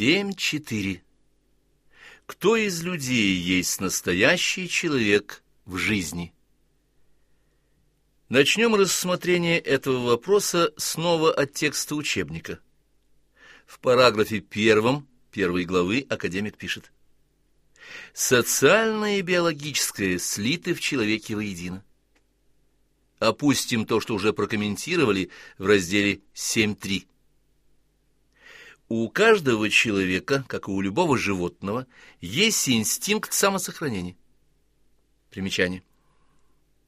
7.4. Кто из людей есть настоящий человек в жизни? Начнем рассмотрение этого вопроса снова от текста учебника. В параграфе первом первой главы академик пишет. Социальное и биологическое слиты в человеке воедино. Опустим то, что уже прокомментировали в разделе 7.3. У каждого человека, как и у любого животного, есть инстинкт самосохранения. Примечание.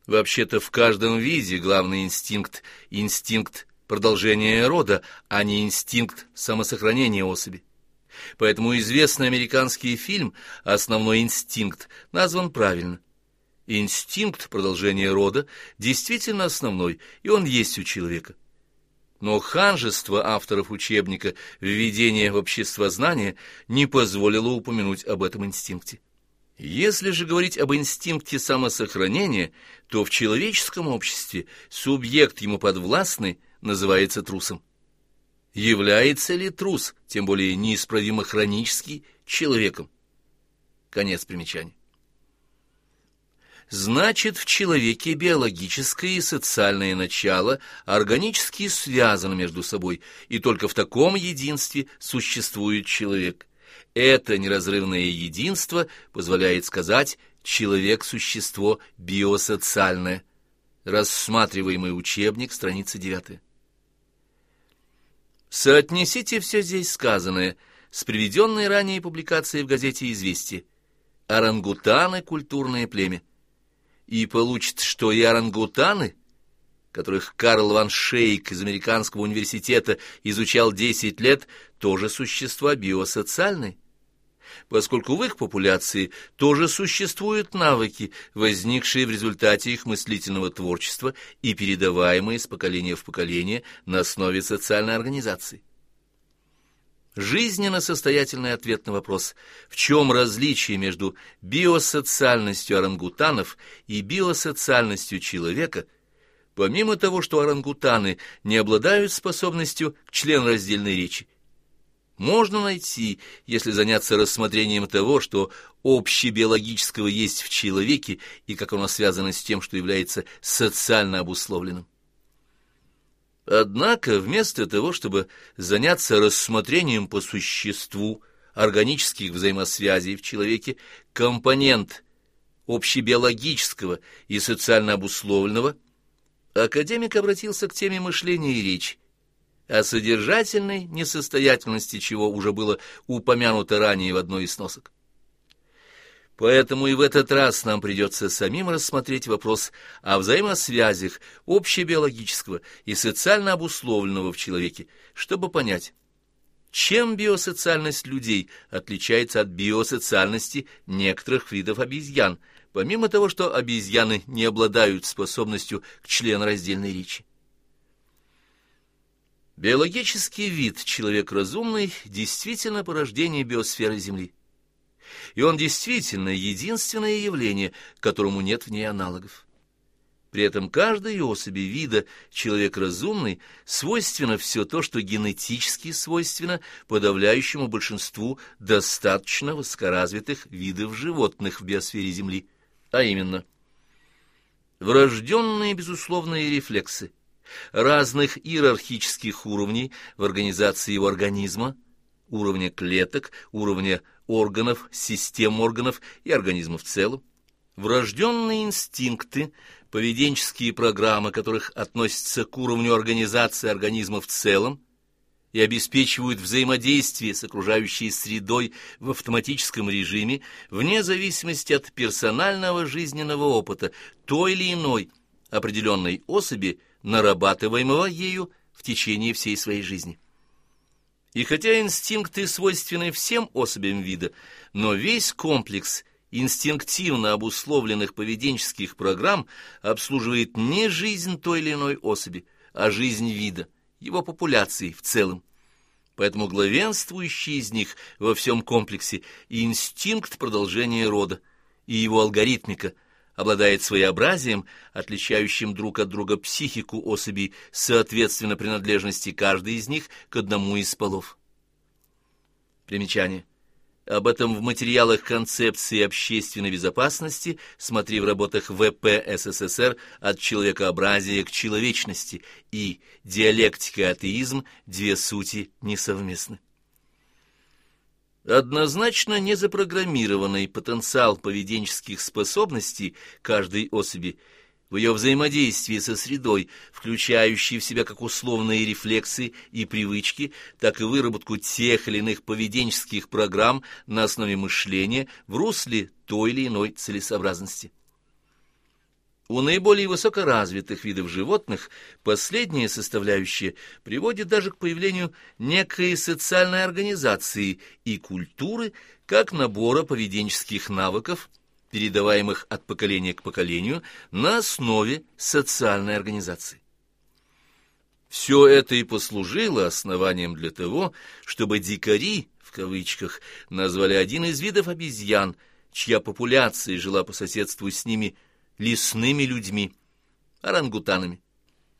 Вообще-то в каждом виде главный инстинкт – инстинкт продолжения рода, а не инстинкт самосохранения особи. Поэтому известный американский фильм «Основной инстинкт» назван правильно. Инстинкт продолжения рода действительно основной, и он есть у человека. Но ханжество авторов учебника «Введение в обществознание» не позволило упомянуть об этом инстинкте. Если же говорить об инстинкте самосохранения, то в человеческом обществе субъект ему подвластный называется трусом. Является ли трус, тем более неисправимо хронический, человеком? Конец примечания. Значит, в человеке биологическое и социальное начало органически связаны между собой, и только в таком единстве существует человек. Это неразрывное единство позволяет сказать «человек – существо биосоциальное». Рассматриваемый учебник, страница 9. Соотнесите все здесь сказанное с приведенной ранее публикацией в газете «Известия». Орангутаны – культурное племя и получится, что и орангутаны, которых Карл ван Шейк из Американского университета изучал 10 лет, тоже существа биосоциальные, поскольку в их популяции тоже существуют навыки, возникшие в результате их мыслительного творчества и передаваемые с поколения в поколение на основе социальной организации. Жизненно состоятельный ответ на вопрос, в чем различие между биосоциальностью орангутанов и биосоциальностью человека, помимо того, что орангутаны не обладают способностью к членораздельной речи, можно найти, если заняться рассмотрением того, что общебиологического есть в человеке и как оно связано с тем, что является социально обусловленным. Однако вместо того, чтобы заняться рассмотрением по существу органических взаимосвязей в человеке, компонент общебиологического и социально обусловленного, академик обратился к теме мышления и речи, о содержательной несостоятельности чего уже было упомянуто ранее в одной из сносок. Поэтому и в этот раз нам придется самим рассмотреть вопрос о взаимосвязях общебиологического и социально обусловленного в человеке, чтобы понять, чем биосоциальность людей отличается от биосоциальности некоторых видов обезьян, помимо того, что обезьяны не обладают способностью к членораздельной речи. Биологический вид человек разумный действительно порождение биосферы Земли и он действительно единственное явление, которому нет в ней аналогов. При этом каждой особи вида человек разумный свойственно все то, что генетически свойственно подавляющему большинству достаточно высокоразвитых видов животных в биосфере Земли, а именно врожденные безусловные рефлексы разных иерархических уровней в организации его организма, уровня клеток, уровня органов, систем органов и организма в целом, врожденные инстинкты, поведенческие программы, которых относятся к уровню организации организма в целом и обеспечивают взаимодействие с окружающей средой в автоматическом режиме вне зависимости от персонального жизненного опыта той или иной определенной особи, нарабатываемого ею в течение всей своей жизни. И хотя инстинкты свойственны всем особям вида, но весь комплекс инстинктивно обусловленных поведенческих программ обслуживает не жизнь той или иной особи, а жизнь вида, его популяции в целом. Поэтому главенствующий из них во всем комплексе инстинкт продолжения рода и его алгоритмика – обладает своеобразием, отличающим друг от друга психику особей, соответственно принадлежности каждой из них к одному из полов. Примечание. Об этом в материалах концепции общественной безопасности смотри в работах ВП СССР «От человекообразия к человечности» и «Диалектика и атеизм. Две сути несовместны». Однозначно незапрограммированный потенциал поведенческих способностей каждой особи в ее взаимодействии со средой, включающей в себя как условные рефлексы и привычки, так и выработку тех или иных поведенческих программ на основе мышления в русле той или иной целесообразности. У наиболее высокоразвитых видов животных последняя составляющая приводит даже к появлению некой социальной организации и культуры как набора поведенческих навыков, передаваемых от поколения к поколению на основе социальной организации. Все это и послужило основанием для того, чтобы «дикари» в кавычках назвали один из видов обезьян, чья популяция жила по соседству с ними – лесными людьми, орангутанами.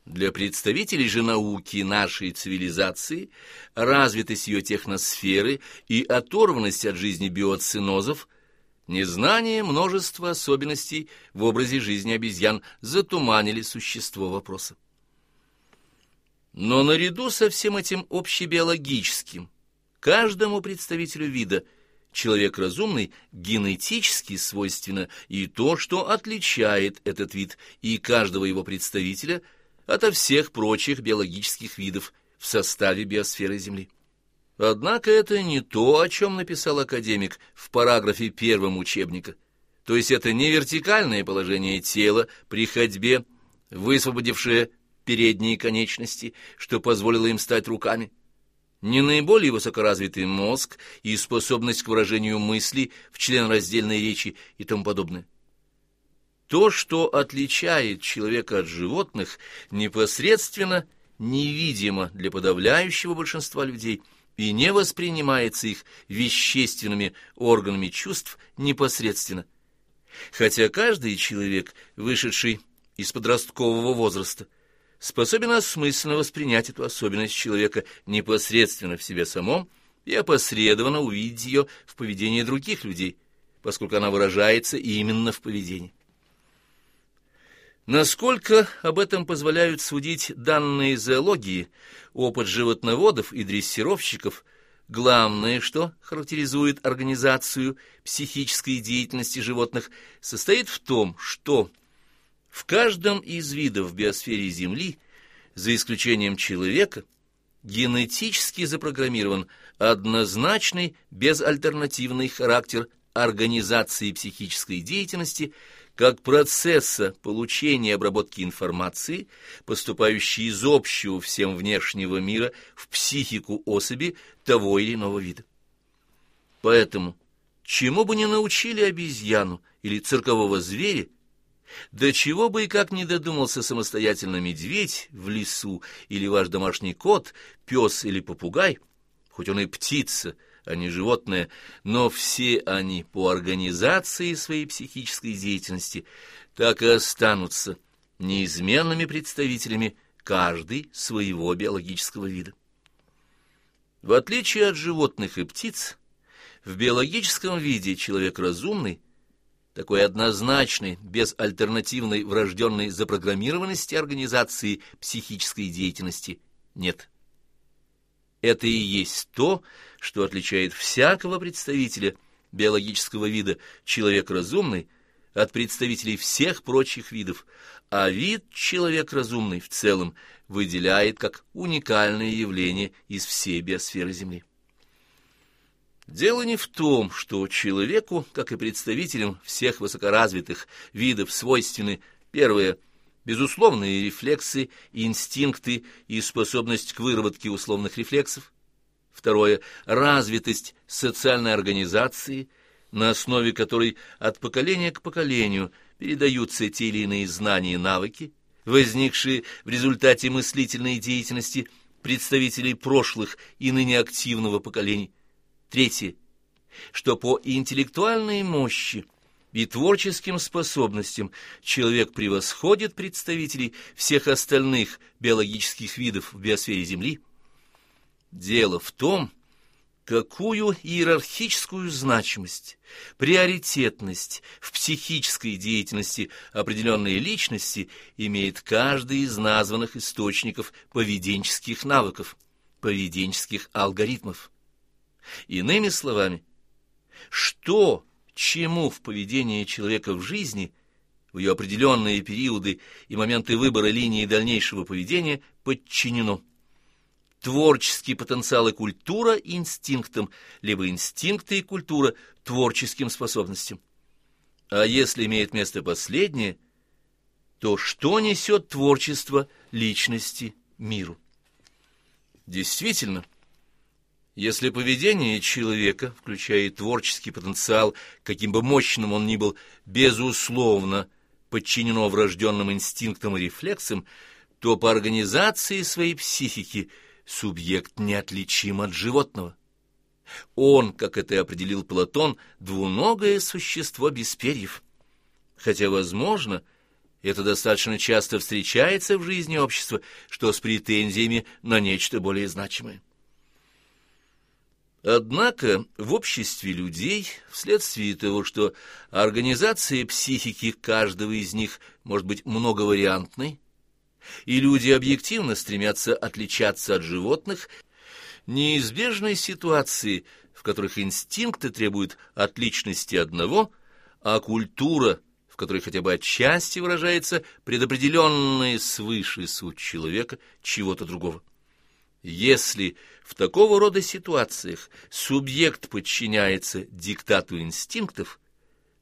Для представителей же науки нашей цивилизации развитость ее техносферы и оторванность от жизни биоцинозов, незнание множества особенностей в образе жизни обезьян затуманили существо вопроса. Но наряду со всем этим общебиологическим, каждому представителю вида – человек разумный генетически свойственно и то, что отличает этот вид и каждого его представителя ото всех прочих биологических видов в составе биосферы Земли. Однако это не то, о чем написал академик в параграфе первом учебника. То есть это не вертикальное положение тела при ходьбе, высвободившее передние конечности, что позволило им стать руками не наиболее высокоразвитый мозг и способность к выражению мыслей в членораздельной речи и тому подобное. То, что отличает человека от животных, непосредственно невидимо для подавляющего большинства людей и не воспринимается их вещественными органами чувств непосредственно. Хотя каждый человек, вышедший из подросткового возраста, способен осмысленно воспринять эту особенность человека непосредственно в себе самом и опосредованно увидеть ее в поведении других людей, поскольку она выражается именно в поведении. Насколько об этом позволяют судить данные зоологии, опыт животноводов и дрессировщиков, главное, что характеризует организацию психической деятельности животных, состоит в том, что в каждом из видов в биосфере Земли, за исключением человека, генетически запрограммирован однозначный безальтернативный характер организации психической деятельности как процесса получения и обработки информации, поступающей из общего всем внешнего мира в психику особи того или иного вида. Поэтому, чему бы ни научили обезьяну или циркового зверя, до чего бы и как не додумался самостоятельно медведь в лесу или ваш домашний кот, пес или попугай, хоть он и птица, а не животное, но все они по организации своей психической деятельности так и останутся неизменными представителями каждый своего биологического вида. В отличие от животных и птиц, в биологическом виде человек разумный – такой однозначной, безальтернативной врожденной запрограммированности организации психической деятельности нет. Это и есть то, что отличает всякого представителя биологического вида человек разумный от представителей всех прочих видов, а вид человек разумный в целом выделяет как уникальное явление из всей биосферы Земли. Дело не в том, что человеку, как и представителям всех высокоразвитых видов, свойственны, первое, безусловные рефлексы, инстинкты и способность к выработке условных рефлексов, второе, развитость социальной организации, на основе которой от поколения к поколению передаются те или иные знания и навыки, возникшие в результате мыслительной деятельности представителей прошлых и ныне активного поколений, Третье, что по интеллектуальной мощи и творческим способностям человек превосходит представителей всех остальных биологических видов в биосфере Земли. Дело в том, Какую иерархическую значимость, приоритетность в психической деятельности определенной личности имеет каждый из названных источников поведенческих навыков, поведенческих алгоритмов? Иными словами, что, чему в поведении человека в жизни, в ее определенные периоды и моменты выбора линии дальнейшего поведения подчинено? творческий потенциал и культура инстинктам, либо инстинкты и культура творческим способностям. А если имеет место последнее, то что несет творчество личности миру? Действительно, если поведение человека, включая творческий потенциал, каким бы мощным он ни был, безусловно подчинено врожденным инстинктам и рефлексам, то по организации своей психики – субъект неотличим от животного. Он, как это и определил Платон, двуногое существо без перьев. Хотя, возможно, это достаточно часто встречается в жизни общества, что с претензиями на нечто более значимое. Однако в обществе людей, вследствие того, что организация психики каждого из них может быть многовариантной, и люди объективно стремятся отличаться от животных, неизбежной ситуации, в которых инстинкты требуют отличности одного, а культура, в которой хотя бы отчасти выражается предопределенная свыше суть человека чего-то другого. Если в такого рода ситуациях субъект подчиняется диктату инстинктов,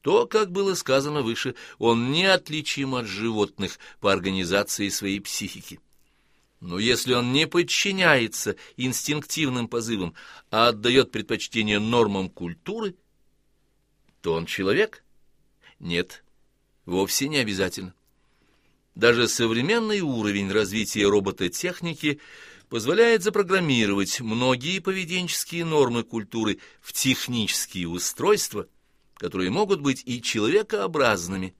то, как было сказано выше, он неотличим от животных по организации своей психики. Но если он не подчиняется инстинктивным позывам, а отдает предпочтение нормам культуры, то он человек? Нет, вовсе не обязательно. Даже современный уровень развития робототехники позволяет запрограммировать многие поведенческие нормы культуры в технические устройства – которые могут быть и человекообразными,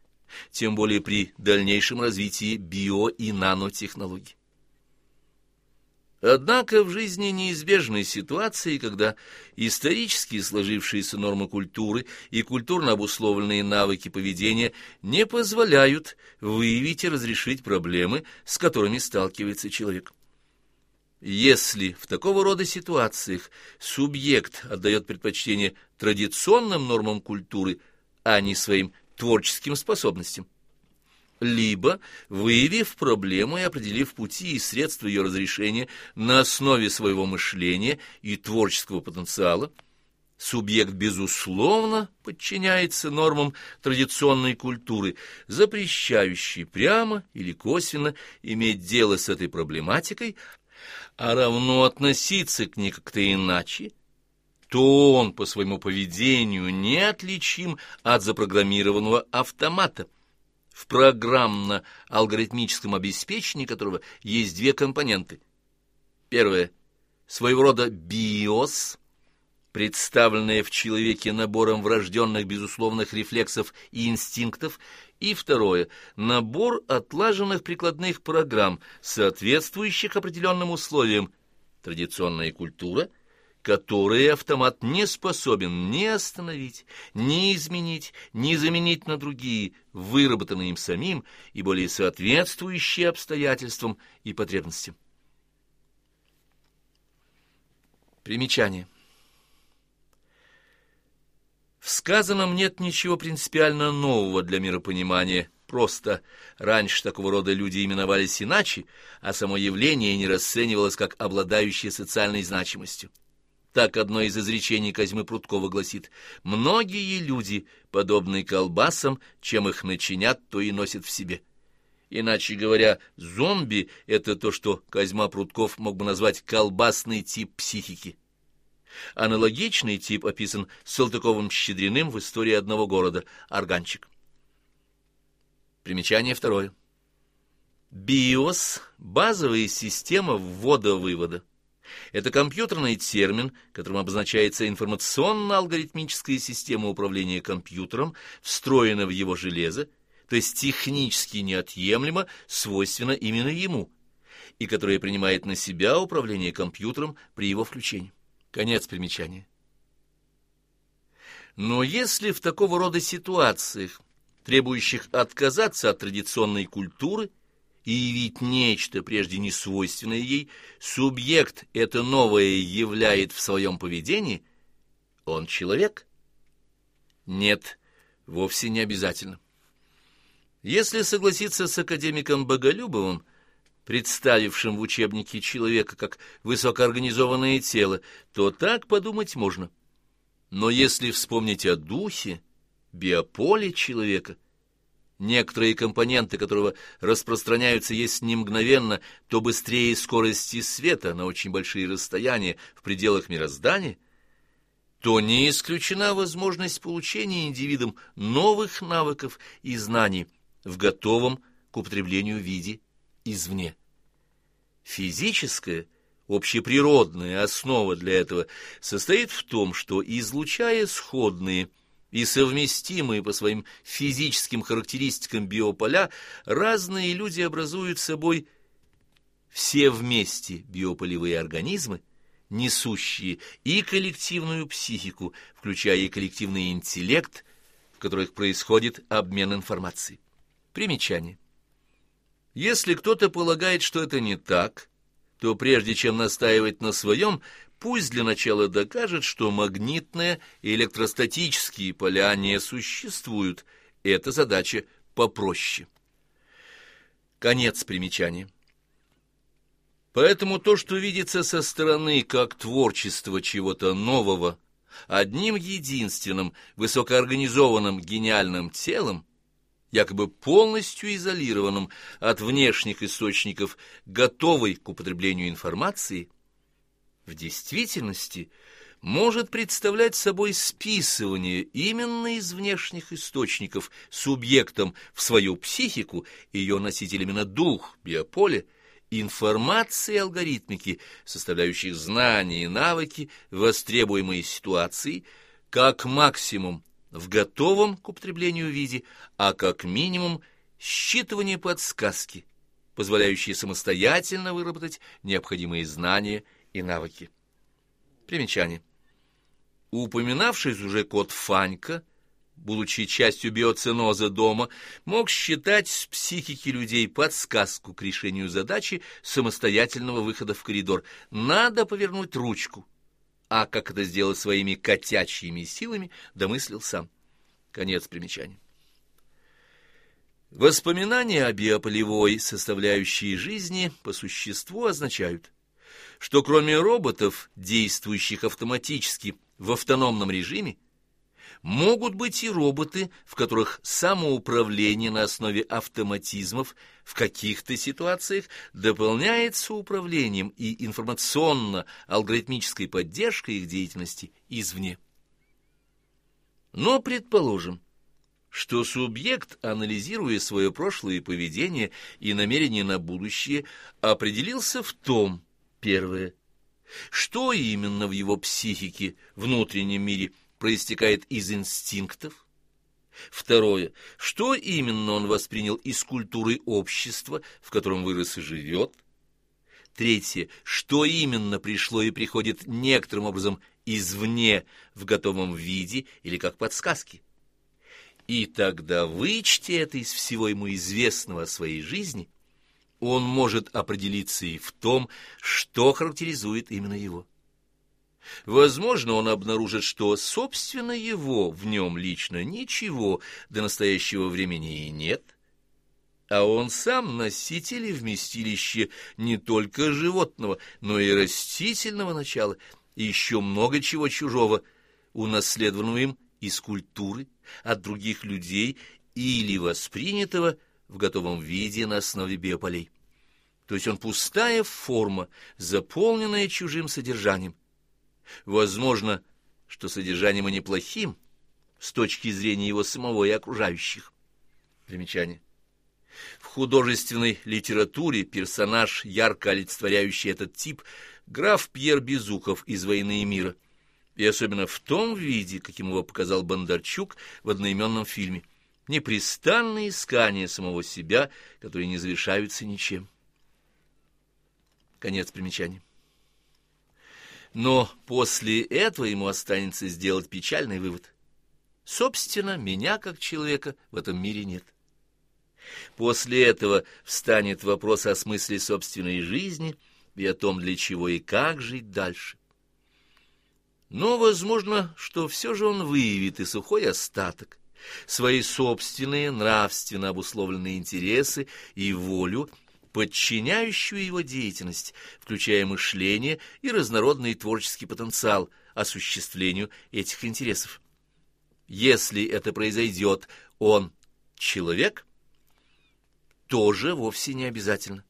тем более при дальнейшем развитии био- и нанотехнологий. Однако в жизни неизбежны ситуации, когда исторически сложившиеся нормы культуры и культурно обусловленные навыки поведения не позволяют выявить и разрешить проблемы, с которыми сталкивается человек. Если в такого рода ситуациях субъект отдает предпочтение традиционным нормам культуры, а не своим творческим способностям, либо, выявив проблему и определив пути и средства ее разрешения на основе своего мышления и творческого потенциала, субъект, безусловно, подчиняется нормам традиционной культуры, запрещающей прямо или косвенно иметь дело с этой проблематикой, а равно относиться к ней как-то иначе, то он по своему поведению неотличим от запрограммированного автомата, в программно-алгоритмическом обеспечении которого есть две компоненты. Первое – своего рода биос, представленное в человеке набором врожденных безусловных рефлексов и инстинктов, и второе – набор отлаженных прикладных программ, соответствующих определенным условиям, традиционная культура, которые автомат не способен ни остановить, ни изменить, ни заменить на другие, выработанные им самим и более соответствующие обстоятельствам и потребностям. Примечание. В сказанном нет ничего принципиально нового для миропонимания. Просто раньше такого рода люди именовались иначе, а само явление не расценивалось как обладающее социальной значимостью. Так одно из изречений Козьмы Прудкова гласит «Многие люди, подобные колбасам, чем их начинят, то и носят в себе». Иначе говоря, зомби — это то, что Козьма Прудков мог бы назвать колбасный тип психики. Аналогичный тип описан Салтыковым-Щедриным в истории одного города – Арганчик. Примечание второе. BIOS – базовая система ввода-вывода. Это компьютерный термин, которым обозначается информационно-алгоритмическая система управления компьютером, встроенная в его железо, то есть технически неотъемлемо свойственно именно ему, и которая принимает на себя управление компьютером при его включении. Конец примечания. Но если в такого рода ситуациях, требующих отказаться от традиционной культуры и явить нечто, прежде не свойственное ей, субъект это новое являет в своем поведении, он человек? Нет, вовсе не обязательно. Если согласиться с академиком Боголюбовым, представившим в учебнике человека как высокоорганизованное тело, то так подумать можно. Но если вспомнить о духе, биополе человека, некоторые компоненты которого распространяются есть не мгновенно, то быстрее скорости света на очень большие расстояния в пределах мироздания, то не исключена возможность получения индивидом новых навыков и знаний в готовом к употреблению виде извне. Физическое, общеприродная основа для этого состоит в том, что, излучая сходные и совместимые по своим физическим характеристикам биополя, разные люди образуют собой все вместе биополевые организмы, несущие и коллективную психику, включая и коллективный интеллект, в которых происходит обмен информацией. Примечание. Если кто-то полагает, что это не так, то прежде чем настаивать на своем, пусть для начала докажет, что магнитные и электростатические поля не существуют. Эта задача попроще. Конец примечания. Поэтому то, что видится со стороны как творчество чего-то нового, одним единственным высокоорганизованным гениальным телом, якобы полностью изолированным от внешних источников, готовой к употреблению информации, в действительности может представлять собой списывание именно из внешних источников субъектом в свою психику, ее носитель именно дух, биополе, информации алгоритмики, составляющих знания и навыки, востребуемые ситуации, как максимум в готовом к употреблению виде, а как минимум считывание подсказки, позволяющие самостоятельно выработать необходимые знания и навыки. Примечание. Упоминавшийся уже кот Фанька, будучи частью биоценоза дома, мог считать с психики людей подсказку к решению задачи самостоятельного выхода в коридор. Надо повернуть ручку а как это сделать своими котячьими силами, домыслил сам. Конец примечания. Воспоминания о биополевой составляющей жизни по существу означают, что кроме роботов, действующих автоматически в автономном режиме, Могут быть и роботы, в которых самоуправление на основе автоматизмов в каких-то ситуациях дополняется управлением и информационно-алгоритмической поддержкой их деятельности извне. Но предположим, что субъект, анализируя свое прошлое поведение и намерение на будущее, определился в том, первое, что именно в его психике, внутреннем мире – проистекает из инстинктов. Второе. Что именно он воспринял из культуры общества, в котором вырос и живет? Третье. Что именно пришло и приходит некоторым образом извне в готовом виде или как подсказки? И тогда вычти это из всего ему известного о своей жизни, он может определиться и в том, что характеризует именно его. Возможно, он обнаружит, что, собственно, его в нем лично ничего до настоящего времени и нет, а он сам носитель и вместилище не только животного, но и растительного начала, и еще много чего чужого, унаследованного им из культуры, от других людей или воспринятого в готовом виде на основе биополей. То есть он пустая форма, заполненная чужим содержанием. Возможно, что содержанием и неплохим с точки зрения его самого и окружающих. Примечание. В художественной литературе персонаж, ярко олицетворяющий этот тип, граф Пьер Безухов из «Войны и мира», и особенно в том виде, каким его показал Бондарчук в одноименном фильме. Непрестанные искания самого себя, которые не завершаются ничем. Конец примечания. Но после этого ему останется сделать печальный вывод. Собственно, меня как человека в этом мире нет. После этого встанет вопрос о смысле собственной жизни и о том, для чего и как жить дальше. Но возможно, что все же он выявит и сухой остаток, свои собственные нравственно обусловленные интересы и волю, подчиняющую его деятельность, включая мышление и разнородный творческий потенциал осуществлению этих интересов. Если это произойдет, он человек? Тоже вовсе не обязательно.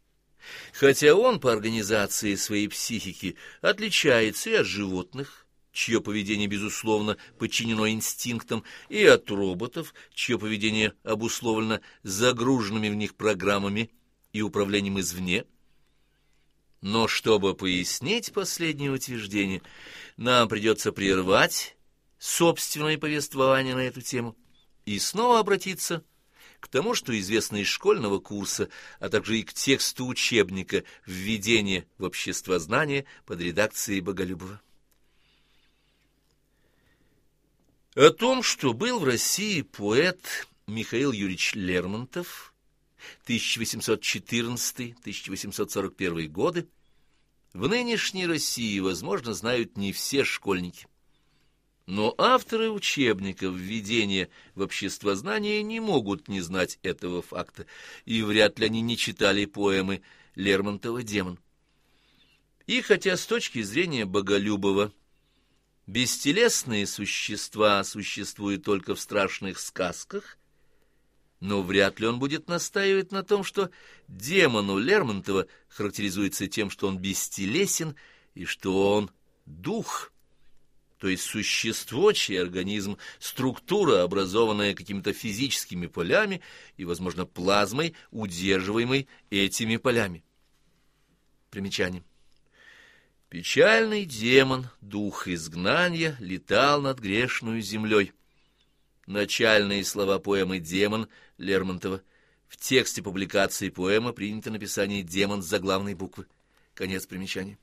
Хотя он по организации своей психики отличается и от животных, чье поведение, безусловно, подчинено инстинктам, и от роботов, чье поведение обусловлено загруженными в них программами и управлением извне. Но чтобы пояснить последнее утверждение, нам придется прервать собственное повествование на эту тему и снова обратиться к тому, что известно из школьного курса, а также и к тексту учебника «Введение в обществознание» под редакцией Боголюбова. О том, что был в России поэт Михаил Юрьевич Лермонтов 1814-1841 годы, в нынешней России, возможно, знают не все школьники. Но авторы учебников введения в обществознание не могут не знать этого факта, и вряд ли они не читали поэмы Лермонтова «Демон». И хотя с точки зрения Боголюбова Бестелесные существа существуют только в страшных сказках, но вряд ли он будет настаивать на том, что демону Лермонтова характеризуется тем, что он бестелесен и что он дух, то есть существо, чей организм — структура, образованная какими-то физическими полями и, возможно, плазмой, удерживаемой этими полями. Примечание. Печальный демон, дух изгнания, летал над грешную землей. Начальные слова поэмы «Демон» Лермонтова. В тексте публикации поэмы принято написание «демон» с заглавной буквы. Конец примечания.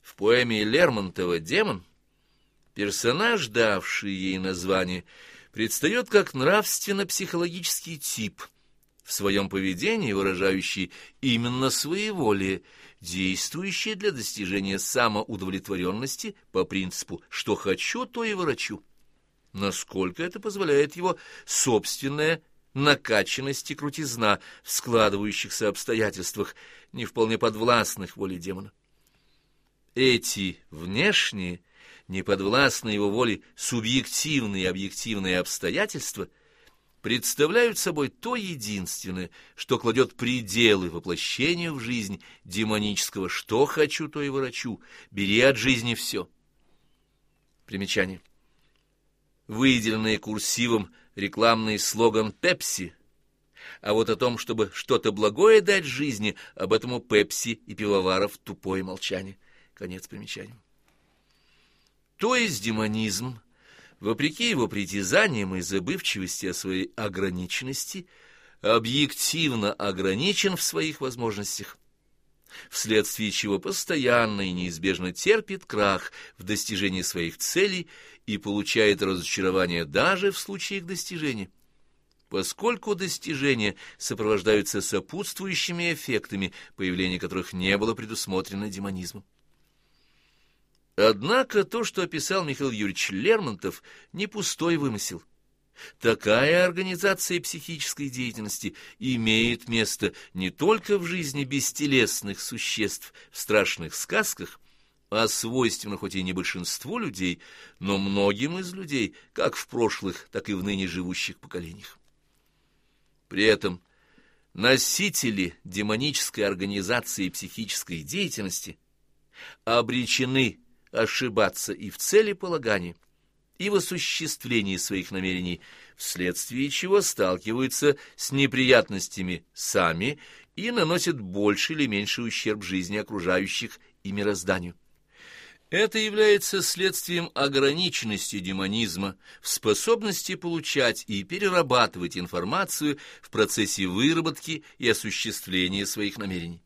В поэме Лермонтова «Демон» персонаж, давший ей название, предстает как нравственно-психологический тип, в своем поведении выражающий именно своеволие, действующее для достижения самоудовлетворенности по принципу «что хочу, то и ворочу». Насколько это позволяет его собственная накачанность и крутизна в складывающихся обстоятельствах, не вполне подвластных воле демона. Эти внешние, неподвластные его воле субъективные и объективные обстоятельства – представляют собой то единственное, что кладет пределы воплощению в жизнь демонического «что хочу, то и ворочу, бери от жизни все». Примечание. Выделенный курсивом рекламный слоган «Пепси», а вот о том, чтобы что-то благое дать жизни, об этом у Пепси и пивоваров тупое молчание. Конец примечания. То есть демонизм вопреки его притязаниям и забывчивости о своей ограниченности, объективно ограничен в своих возможностях, вследствие чего постоянно и неизбежно терпит крах в достижении своих целей и получает разочарование даже в случае их достижения. Поскольку достижения сопровождаются сопутствующими эффектами, появление которых не было предусмотрено демонизмом. Однако то, что описал Михаил Юрьевич Лермонтов, не пустой вымысел. Такая организация психической деятельности имеет место не только в жизни бестелесных существ в страшных сказках, а свойственно хоть и не большинству людей, но многим из людей, как в прошлых, так и в ныне живущих поколениях. При этом носители демонической организации психической деятельности обречены ошибаться и в целеполагании, и в осуществлении своих намерений, вследствие чего сталкиваются с неприятностями сами и наносят больше или меньший ущерб жизни окружающих и мирозданию. Это является следствием ограниченности демонизма в способности получать и перерабатывать информацию в процессе выработки и осуществления своих намерений.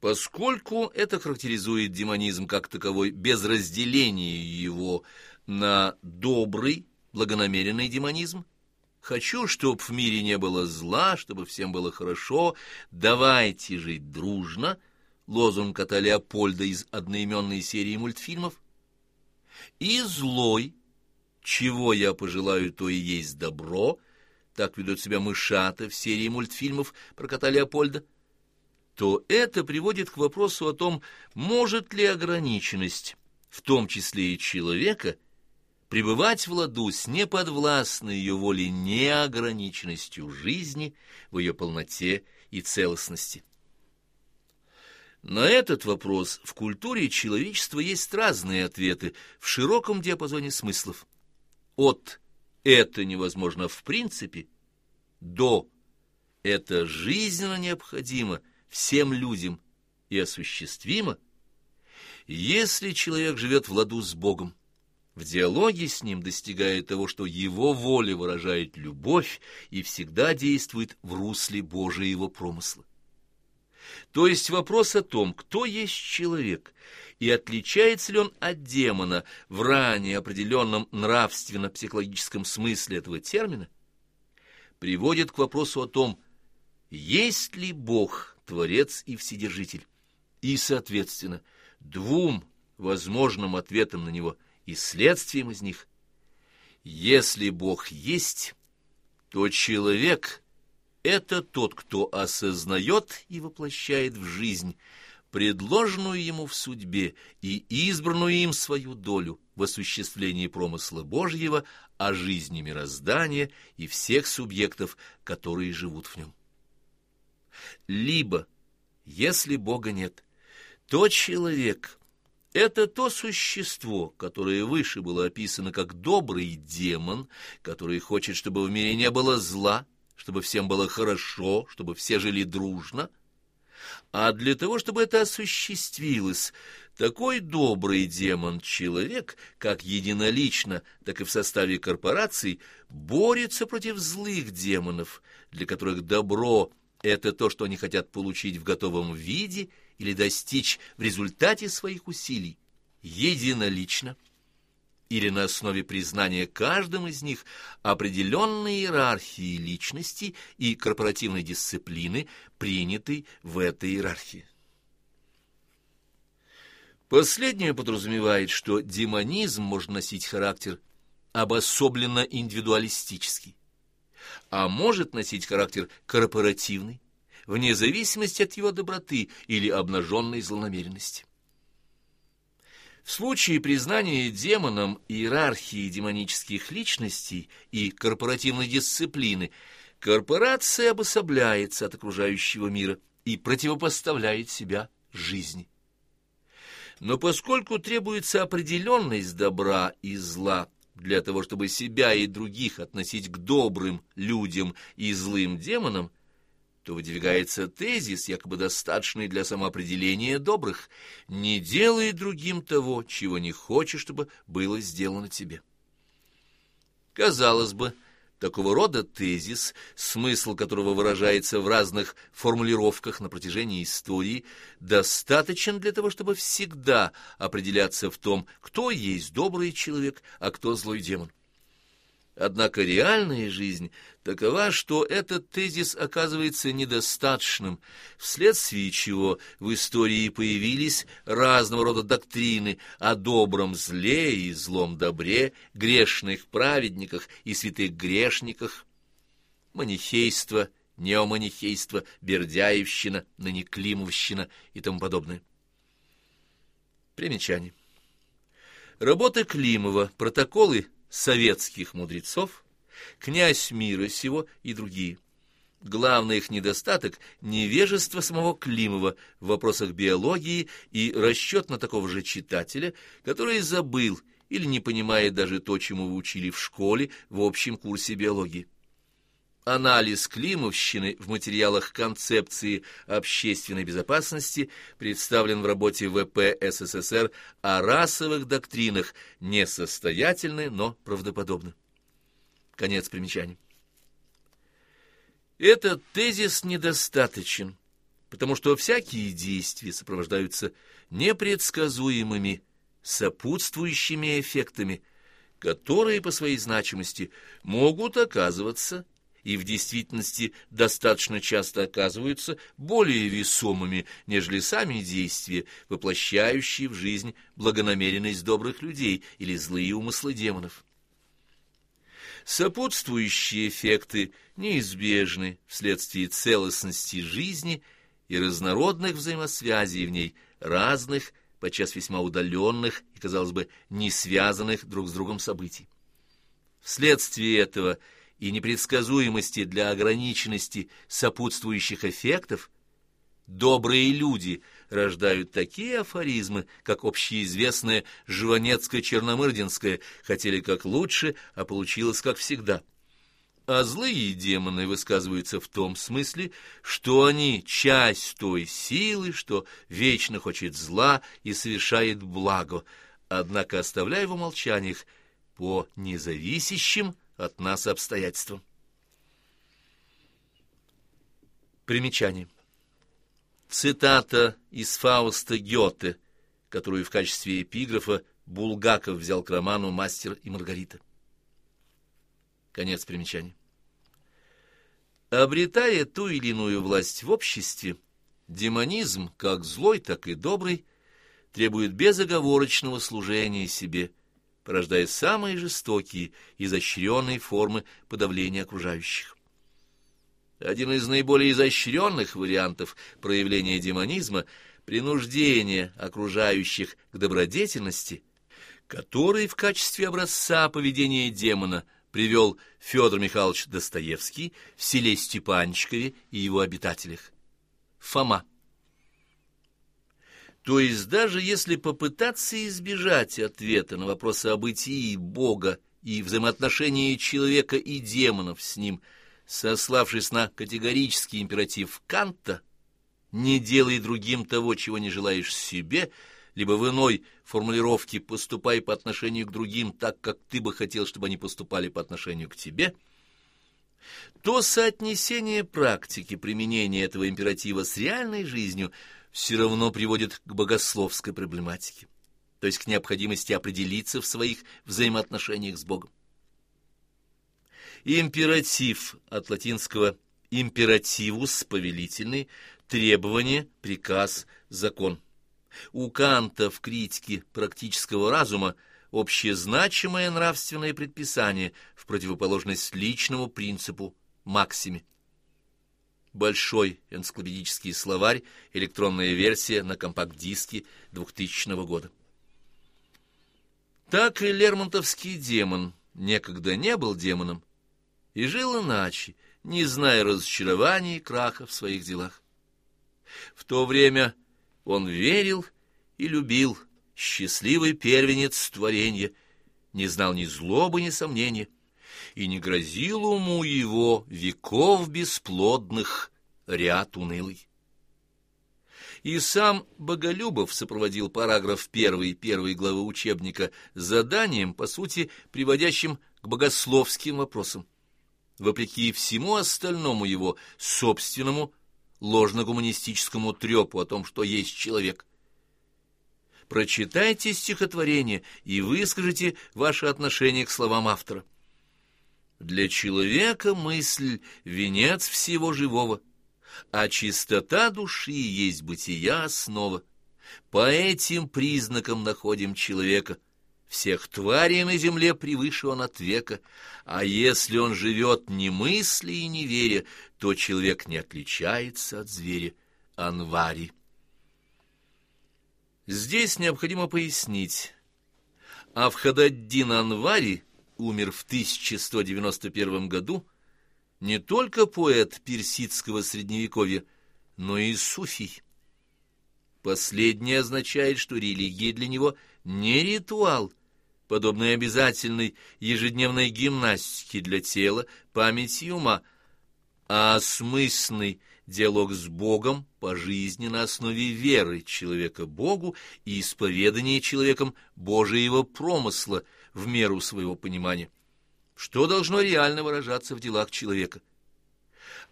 Поскольку это характеризует демонизм как таковой без разделения его на добрый, благонамеренный демонизм, хочу, чтобы в мире не было зла, чтобы всем было хорошо, давайте жить дружно, лозунг кота Леопольда из одноименной серии мультфильмов, и злой, чего я пожелаю, то и есть добро, так ведут себя мышата в серии мультфильмов про кота Леопольда, то это приводит к вопросу о том, может ли ограниченность, в том числе и человека, пребывать в ладу с неподвластной ее воле неограниченностью жизни в ее полноте и целостности. На этот вопрос в культуре человечества есть разные ответы в широком диапазоне смыслов. От «это невозможно в принципе» до «это жизненно необходимо» всем людям и осуществимо, если человек живет в ладу с Богом, в диалоге с Ним достигает того, что Его воля выражает любовь и всегда действует в русле Божьего промысла. То есть вопрос о том, кто есть человек, и отличается ли он от демона в ранее определенном нравственно-психологическом смысле этого термина, приводит к вопросу о том, есть ли Бог – Творец и Вседержитель. И, соответственно, двум возможным ответам на него и следствием из них. Если Бог есть, то человек — это тот, кто осознает и воплощает в жизнь предложенную ему в судьбе и избранную им свою долю в осуществлении промысла Божьего о жизни мироздания и всех субъектов, которые живут в нем. Либо, если Бога нет, то человек — это то существо, которое выше было описано как добрый демон, который хочет, чтобы в мире не было зла, чтобы всем было хорошо, чтобы все жили дружно. А для того, чтобы это осуществилось, такой добрый демон-человек, как единолично, так и в составе корпораций, борется против злых демонов, для которых добро — это то, что они хотят получить в готовом виде или достичь в результате своих усилий, единолично, или на основе признания каждым из них определенной иерархии личности и корпоративной дисциплины, принятой в этой иерархии. Последнее подразумевает, что демонизм может носить характер обособленно индивидуалистический а может носить характер корпоративный, вне зависимости от его доброты или обнаженной злонамеренности. В случае признания демоном иерархии демонических личностей и корпоративной дисциплины корпорация обособляется от окружающего мира и противопоставляет себя жизни. Но поскольку требуется определенность добра и зла для того, чтобы себя и других относить к добрым людям и злым демонам, то выдвигается тезис, якобы достаточный для самоопределения добрых «не делай другим того, чего не хочешь, чтобы было сделано тебе». Казалось бы, Такого рода тезис, смысл которого выражается в разных формулировках на протяжении истории, достаточен для того, чтобы всегда определяться в том, кто есть добрый человек, а кто злой демон. Однако реальная жизнь такова, что этот тезис оказывается недостаточным, вследствие чего в истории появились разного рода доктрины о добром зле и злом добре, грешных праведниках и святых грешниках, манихейство, неоманихейство, бердяевщина, ныне климовщина и тому подобное. Примечание. Работы Климова, протоколы советских мудрецов, князь мира сего и другие. Главный их недостаток – невежество самого Климова в вопросах биологии и расчет на такого же читателя, который забыл или не понимает даже то, чему вы учили в школе в общем курсе биологии. Анализ климовщины в материалах концепции общественной безопасности представлен в работе ВП СССР о расовых доктринах, несостоятельны, но правдоподобны. Конец примечаний. Этот тезис недостаточен, потому что всякие действия сопровождаются непредсказуемыми, сопутствующими эффектами, которые по своей значимости могут оказываться и в действительности достаточно часто оказываются более весомыми, нежели сами действия, воплощающие в жизнь благонамеренность добрых людей или злые умыслы демонов. Сопутствующие эффекты неизбежны вследствие целостности жизни и разнородных взаимосвязей в ней, разных, подчас весьма удаленных и, казалось бы, не связанных друг с другом событий. Вследствие этого и непредсказуемости для ограниченности сопутствующих эффектов, добрые люди рождают такие афоризмы, как общеизвестное Жванецко-Черномырдинское «хотели как лучше, а получилось как всегда». А злые демоны высказываются в том смысле, что они часть той силы, что вечно хочет зла и совершает благо, однако оставляя в умолчаниях по независящим от нас обстоятельствам. Примечание. Цитата из Фауста Гёте, которую в качестве эпиграфа Булгаков взял к роману «Мастер и Маргарита». Конец примечания. Обретая ту или иную власть в обществе, демонизм, как злой, так и добрый, требует безоговорочного служения себе – порождая самые жестокие, изощренные формы подавления окружающих. Один из наиболее изощренных вариантов проявления демонизма – принуждение окружающих к добродетельности, который в качестве образца поведения демона привел Федор Михайлович Достоевский в селе Степанчикове и его обитателях. Фома. То есть даже если попытаться избежать ответа на вопросы о бытии Бога и взаимоотношении человека и демонов с ним, сославшись на категорический императив Канта «не делай другим того, чего не желаешь себе», либо в иной формулировке «поступай по отношению к другим так, как ты бы хотел, чтобы они поступали по отношению к тебе», то соотнесение практики применения этого императива с реальной жизнью – все равно приводит к богословской проблематике, то есть к необходимости определиться в своих взаимоотношениях с Богом. Императив от латинского «императивус» — повелительный, требование, приказ, закон. У Канта в критике практического разума общезначимое нравственное предписание в противоположность личному принципу максиме. Большой энциклопедический словарь, электронная версия на компакт-диске 2000 года. Так и Лермонтовский демон некогда не был демоном и жил иначе, не зная разочарований и краха в своих делах. В то время он верил и любил, счастливый первенец творенья, не знал ни злобы, ни сомнения — и не грозил уму его веков бесплодных ряд унылый. И сам Боголюбов сопроводил параграф первой первой главы учебника заданием, по сути, приводящим к богословским вопросам, вопреки всему остальному его собственному ложно-гуманистическому трепу о том, что есть человек. Прочитайте стихотворение и выскажите ваше отношение к словам автора. Для человека мысль — венец всего живого, а чистота души есть бытия основа. По этим признакам находим человека. Всех тварей на земле превыше он от века, а если он живет не мысли и не веря, то человек не отличается от зверя. Анвари. Здесь необходимо пояснить. Авхададдин Анвари — умер в 1191 году, не только поэт персидского средневековья, но и суфий. Последнее означает, что религия для него не ритуал, подобный обязательной ежедневной гимнастике для тела, памяти и ума, а осмысленный диалог с Богом по жизни на основе веры человека Богу и исповедания человеком Божьего промысла – в меру своего понимания, что должно реально выражаться в делах человека.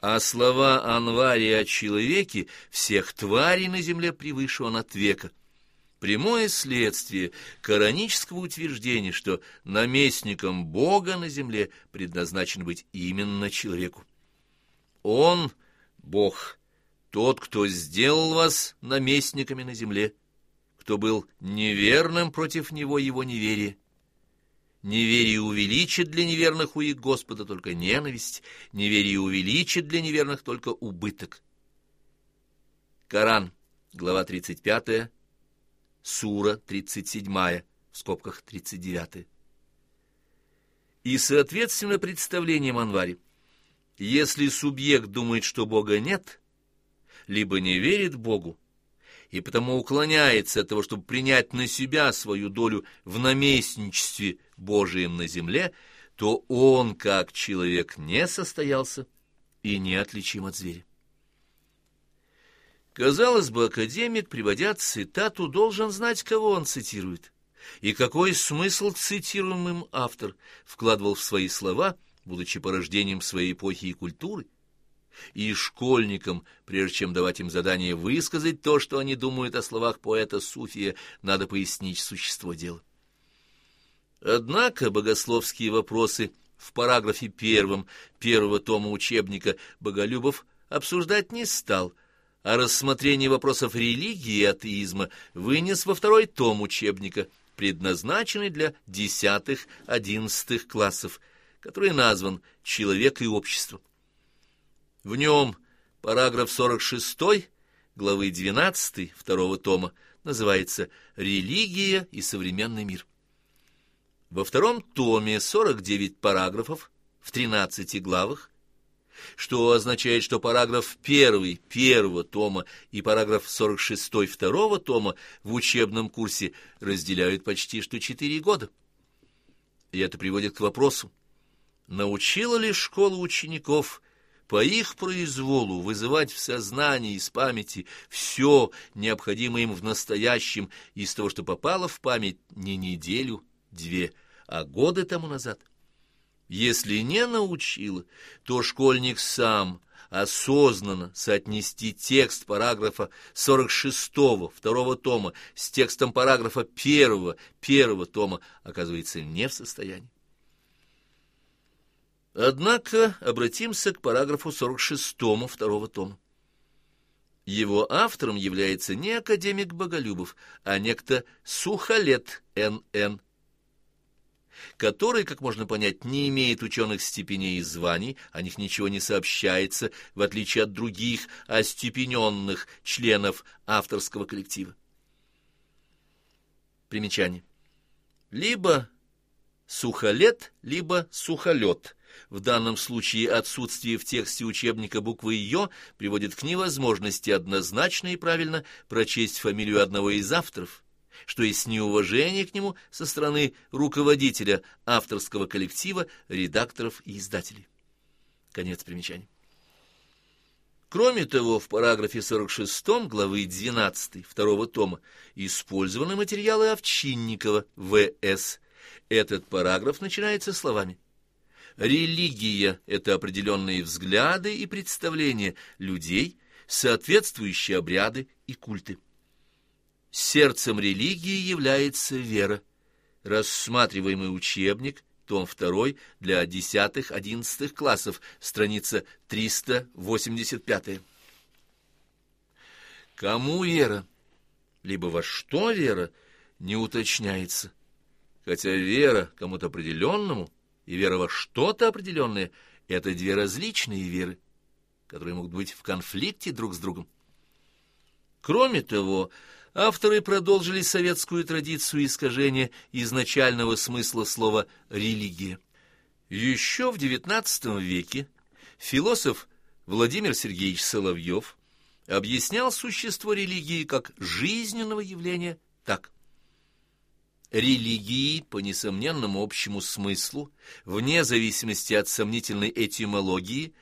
А слова Анвари о человеке всех тварей на земле превыше он от века. Прямое следствие коранического утверждения, что наместником Бога на земле предназначен быть именно человеку. Он, Бог, тот, кто сделал вас наместниками на земле, кто был неверным против него его неверие. Неверие увеличит для неверных у их Господа только ненависть, неверие увеличит для неверных только убыток. Коран, глава 35, сура 37, в скобках 39. И, соответственно, представлением Анвари, если субъект думает, что Бога нет, либо не верит Богу, и потому уклоняется от того, чтобы принять на себя свою долю в наместничестве Божием на земле, то он, как человек, не состоялся и неотличим от зверя. Казалось бы, академик, приводя цитату, должен знать, кого он цитирует, и какой смысл цитируемым автор вкладывал в свои слова, будучи порождением своей эпохи и культуры и школьникам, прежде чем давать им задание высказать то, что они думают о словах поэта Суфия, надо пояснить существо дела. Однако богословские вопросы в параграфе первом первого тома учебника Боголюбов обсуждать не стал, а рассмотрение вопросов религии и атеизма вынес во второй том учебника, предназначенный для десятых-одиннадцатых классов, который назван «Человек и общество». В нем параграф 46 главы 12 второго тома называется «Религия и современный мир». Во втором томе 49 параграфов в 13 главах, что означает, что параграф 1 первого тома и параграф 46 второго тома в учебном курсе разделяют почти что 4 года. И это приводит к вопросу, научила ли школа учеников – по их произволу вызывать в сознании из памяти все необходимое им в настоящем из того, что попало в память не неделю, две, а годы тому назад. Если не научила, то школьник сам осознанно соотнести текст параграфа 46-го, второго тома с текстом параграфа первого, первого тома оказывается не в состоянии. Однако обратимся к параграфу 46 второго тома. Его автором является не академик Боголюбов, а некто Сухолет Н.Н., который, как можно понять, не имеет ученых степеней и званий, о них ничего не сообщается, в отличие от других остепененных членов авторского коллектива. Примечание. Либо сухолет, либо сухолет – в данном случае отсутствие в тексте учебника буквы «ё» приводит к невозможности однозначно и правильно прочесть фамилию одного из авторов, что есть неуважение к нему со стороны руководителя авторского коллектива, редакторов и издателей. Конец примечания. Кроме того, в параграфе 46 главы 12 второго тома использованы материалы Овчинникова В.С. Этот параграф начинается словами Религия — это определенные взгляды и представления людей, соответствующие обряды и культы. Сердцем религии является вера. Рассматриваемый учебник, том 2 для 10-11 классов, страница 385. Кому вера, либо во что вера, не уточняется, хотя вера кому-то определенному — и вера во что-то определенное — это две различные веры, которые могут быть в конфликте друг с другом. Кроме того, авторы продолжили советскую традицию искажения изначального смысла слова «религия». Еще в XIX веке философ Владимир Сергеевич Соловьев объяснял существо религии как жизненного явления так – религии по несомненному общему смыслу, вне зависимости от сомнительной этимологии,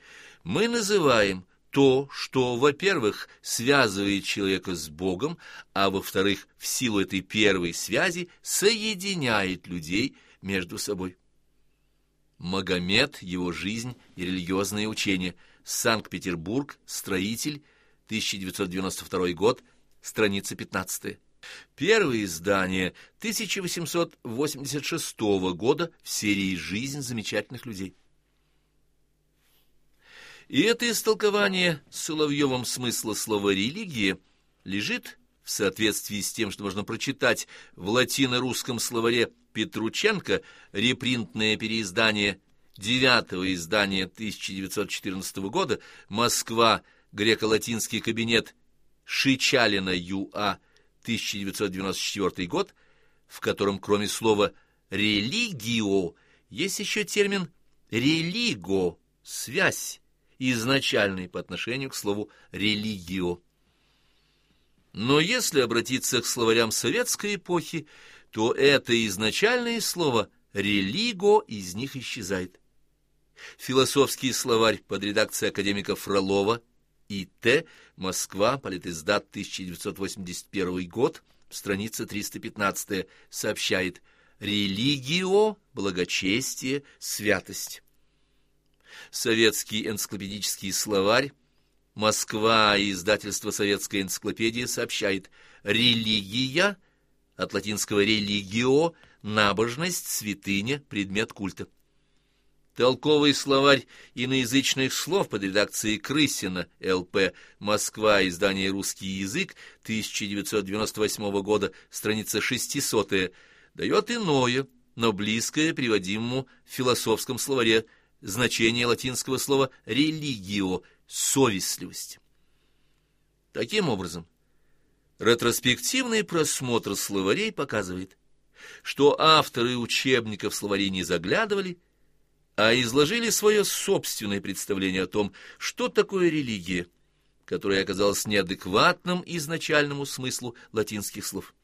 мы называем то, что, во-первых, связывает человека с Богом, а во-вторых, в силу этой первой связи соединяет людей между собой. Магомед, его жизнь и религиозные учения. Санкт-Петербург, строитель, 1992 год, страница 15. Первое издание 1886 года в серии «Жизнь замечательных людей». И это истолкование Соловьевым смысла слова «религия» лежит в соответствии с тем, что можно прочитать в латино-русском словаре Петрученко репринтное переиздание девятого издания 1914 года «Москва. Греко-латинский кабинет Шичалина Ю.А. 1994 год», в котором кроме слова «религио» есть еще термин «религо» — «связь», изначальный по отношению к слову «религио». Но если обратиться к словарям советской эпохи, то это изначальное слово «религо» из них исчезает. Философский словарь под редакцией академика Фролова И.Т. Москва, Политиздат, 1981 год, страница 315, сообщает «Религио, благочестие, святость». Советский энциклопедический словарь Москва, издательство «Советская энциклопедия» сообщает «Религия» от латинского «религио» — набожность, святыня, предмет культа. Толковый словарь иноязычных слов под редакцией Крысина, Л.П. Москва, издание «Русский язык», 1998 года, страница 600 дает иное, но близкое приводимому в философском словаре значение латинского слова «религио» — совестливость. Таким образом, ретроспективный просмотр словарей показывает, что авторы учебников словарей не заглядывали, а изложили свое собственное представление о том, что такое религия, которая оказалась неадекватным изначальному смыслу латинских слов.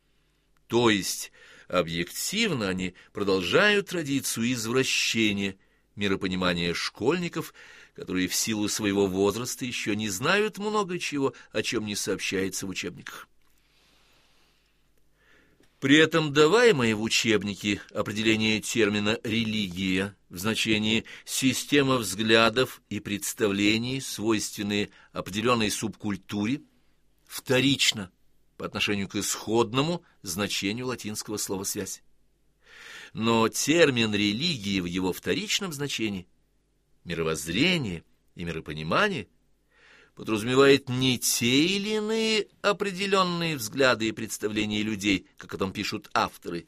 То есть, объективно они продолжают традицию извращения миропонимания школьников, которые в силу своего возраста еще не знают много чего, о чем не сообщается в учебниках. При этом даваемое в учебнике определение термина «религия» в значении «система взглядов и представлений, свойственные определенной субкультуре», вторично по отношению к исходному значению латинского слова «связь». Но термин «религии» в его вторичном значении, мировоззрение и миропонимание, подразумевает не те или иные определенные взгляды и представления людей, как о том пишут авторы,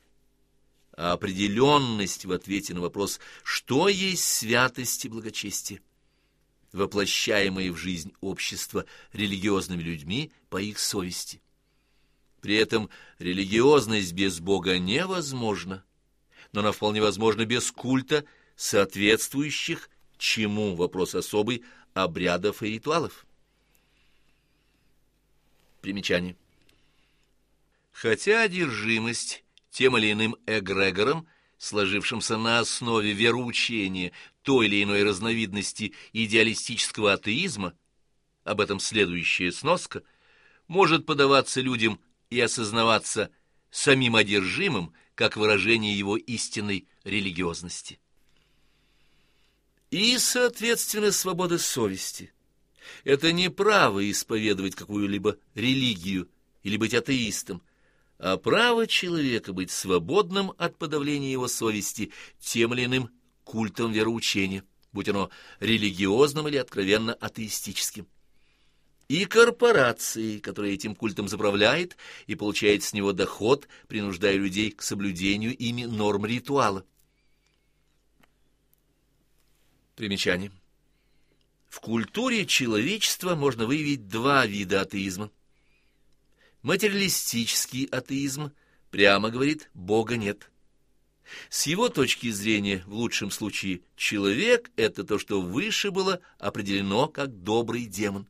а определенность в ответе на вопрос, что есть святость и благочестие, воплощаемые в жизнь общества религиозными людьми по их совести. При этом религиозность без Бога невозможна, но она вполне возможна без культа, соответствующих чему вопрос особый обрядов и ритуалов. Примечание. Хотя одержимость тем или иным эгрегором, сложившимся на основе вероучения той или иной разновидности идеалистического атеизма, об этом следующая сноска, может подаваться людям и осознаваться самим одержимым, как выражение его истинной религиозности. И, соответственно, свобода совести – это не право исповедовать какую-либо религию или быть атеистом, а право человека быть свободным от подавления его совести тем или иным культом вероучения, будь оно религиозным или откровенно атеистическим. И корпорации, которая этим культом заправляет и получает с него доход, принуждая людей к соблюдению ими норм ритуала. Примечание. В культуре человечества можно выявить два вида атеизма. Материалистический атеизм прямо говорит «Бога нет». С его точки зрения, в лучшем случае, человек — это то, что выше было определено как добрый демон.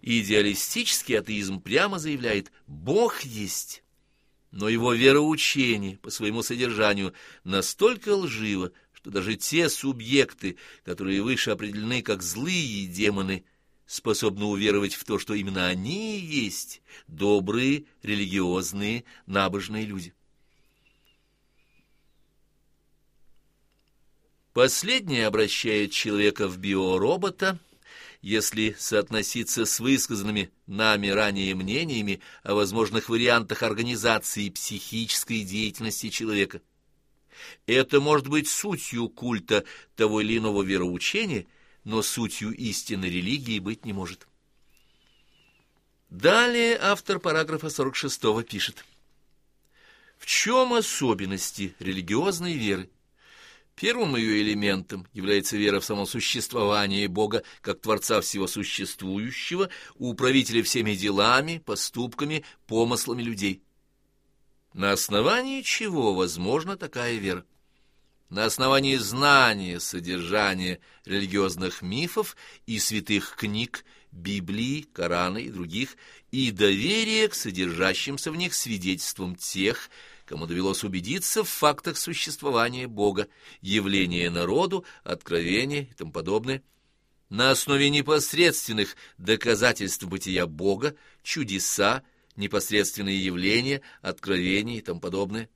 Идеалистический атеизм прямо заявляет «Бог есть». Но его вероучение по своему содержанию настолько лживо, что даже те субъекты, которые выше определены как злые демоны, способны уверовать в то, что именно они есть добрые, религиозные, набожные люди. Последнее обращает человека в биоробота, если соотноситься с высказанными нами ранее мнениями о возможных вариантах организации психической деятельности человека. Это может быть сутью культа того или иного вероучения, но сутью истинной религии быть не может. Далее автор параграфа 46 пишет. В чем особенности религиозной веры? Первым ее элементом является вера в само существование Бога как Творца всего существующего, управителя всеми делами, поступками, помыслами людей. На основании чего возможна такая вера? На основании знания содержания религиозных мифов и святых книг, Библии, Корана и других, и доверия к содержащимся в них свидетельствам тех, кому довелось убедиться в фактах существования Бога, явления народу, откровения и тому подобное, на основе непосредственных доказательств бытия Бога, чудеса, непосредственные явления, откровения и тому подобное.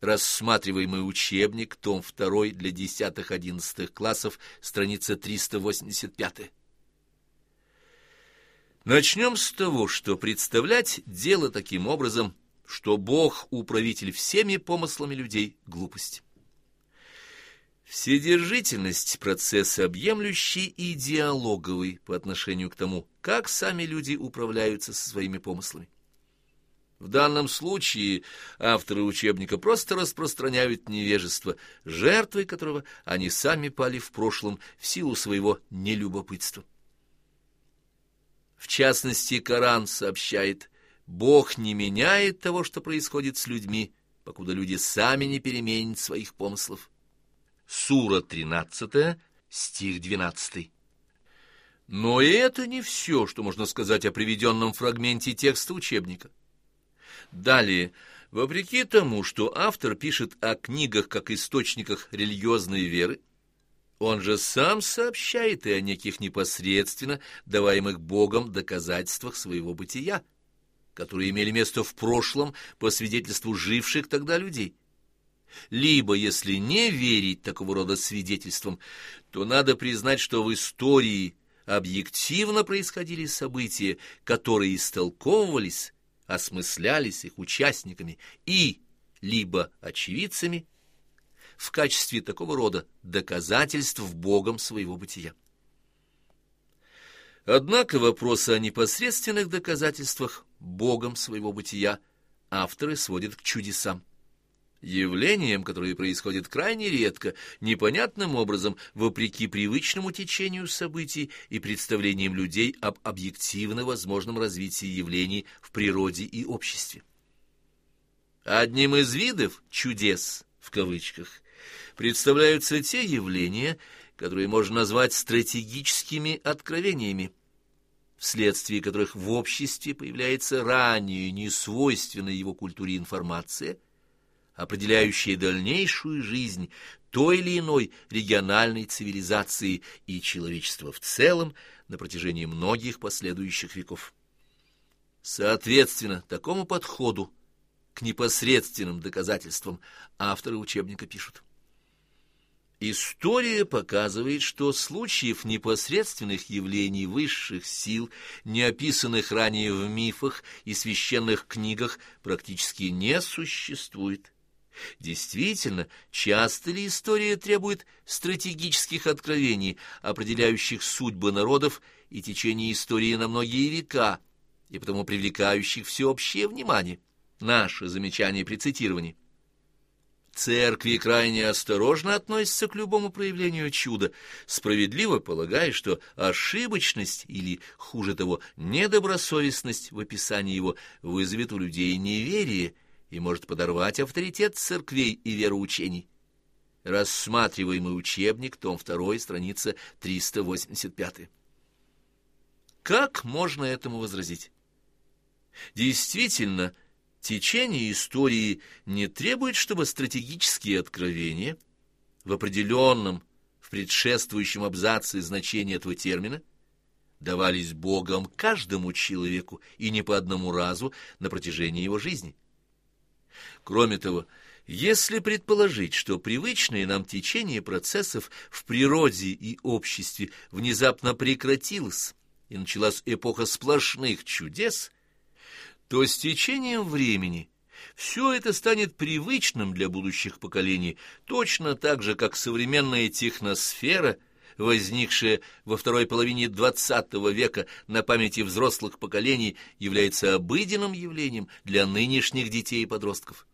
Рассматриваемый учебник, том 2 для 10-11 классов, страница 385. Начнем с того, что представлять дело таким образом – что Бог — управитель всеми помыслами людей — глупость. Вседержительность процесса объемлющий и диалоговый по отношению к тому, как сами люди управляются со своими помыслами. В данном случае авторы учебника просто распространяют невежество, жертвой которого они сами пали в прошлом в силу своего нелюбопытства. В частности, Коран сообщает, Бог не меняет того, что происходит с людьми, покуда люди сами не переменят своих помыслов. Сура 13, стих 12. Но и это не все, что можно сказать о приведенном фрагменте текста учебника. Далее, вопреки тому, что автор пишет о книгах как источниках религиозной веры, он же сам сообщает и о неких непосредственно даваемых Богом доказательствах своего бытия которые имели место в прошлом по свидетельству живших тогда людей. Либо, если не верить такого рода свидетельствам, то надо признать, что в истории объективно происходили события, которые истолковывались, осмыслялись их участниками и либо очевидцами в качестве такого рода доказательств Богом своего бытия. Однако вопросы о непосредственных доказательствах Богом своего бытия авторы сводят к чудесам. Явлениям, которые происходят крайне редко, непонятным образом, вопреки привычному течению событий и представлениям людей об объективно возможном развитии явлений в природе и обществе. Одним из видов «чудес» в кавычках представляются те явления, которые можно назвать стратегическими откровениями, вследствие которых в обществе появляется ранее несвойственная его культуре информация, определяющая дальнейшую жизнь той или иной региональной цивилизации и человечества в целом на протяжении многих последующих веков. Соответственно, такому подходу к непосредственным доказательствам авторы учебника пишут. История показывает, что случаев непосредственных явлений высших сил, не описанных ранее в мифах и священных книгах, практически не существует. Действительно, часто ли история требует стратегических откровений, определяющих судьбы народов и течение истории на многие века, и потому привлекающих всеобщее внимание? Наше замечание при цитировании. Церкви крайне осторожно относятся к любому проявлению чуда, справедливо полагая, что ошибочность или, хуже того, недобросовестность в описании его вызовет у людей неверие и может подорвать авторитет церквей и вероучений. Рассматриваемый учебник, том 2, страница 385. Как можно этому возразить? Действительно, Течение истории не требует, чтобы стратегические откровения в определенном, в предшествующем абзаце значении этого термина давались Богом каждому человеку и не по одному разу на протяжении его жизни. Кроме того, Если предположить, что привычное нам течение процессов в природе и обществе внезапно прекратилось, и началась эпоха сплошных чудес, то с течением времени все это станет привычным для будущих поколений, точно так же, как современная техносфера, возникшая во второй половине XX века на памяти взрослых поколений, является обыденным явлением для нынешних детей и подростков.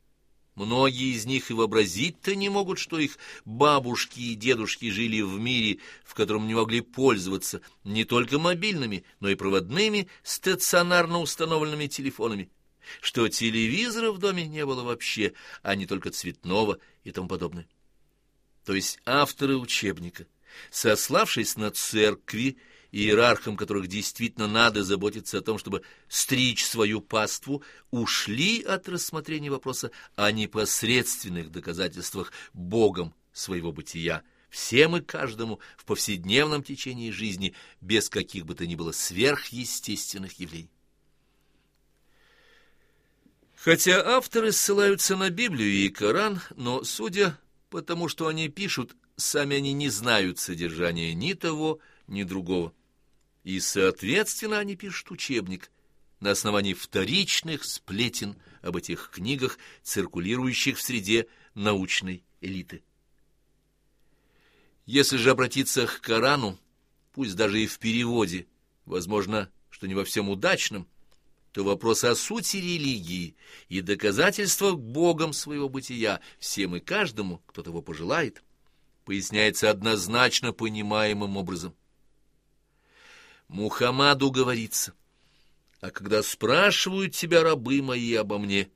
Многие из них и вообразить-то не могут, что их бабушки и дедушки жили в мире, в котором не могли пользоваться не только мобильными, но и проводными стационарно установленными телефонами, что телевизора в доме не было вообще, а не только цветного и тому подобное. То есть авторы учебника, сославшись на церкви иерархам, которых действительно надо заботиться о том, чтобы стричь свою паству, ушли от рассмотрения вопроса о непосредственных доказательствах Богом своего бытия, всем и каждому в повседневном течении жизни, без каких бы то ни было сверхъестественных явлений. Хотя авторы ссылаются на Библию и Коран, но, судя по тому, что они пишут, сами они не знают содержания ни того, ни другого. И, соответственно, они пишут учебник на основании вторичных сплетен об этих книгах, циркулирующих в среде научной элиты. Если же обратиться к Корану, пусть даже и в переводе, возможно, что не во всем удачном, то вопрос о сути религии и доказательствах Богом своего бытия всем и каждому, кто того пожелает, поясняется однозначно понимаемым образом. Мухаммаду говорится, а когда спрашивают тебя рабы мои обо мне,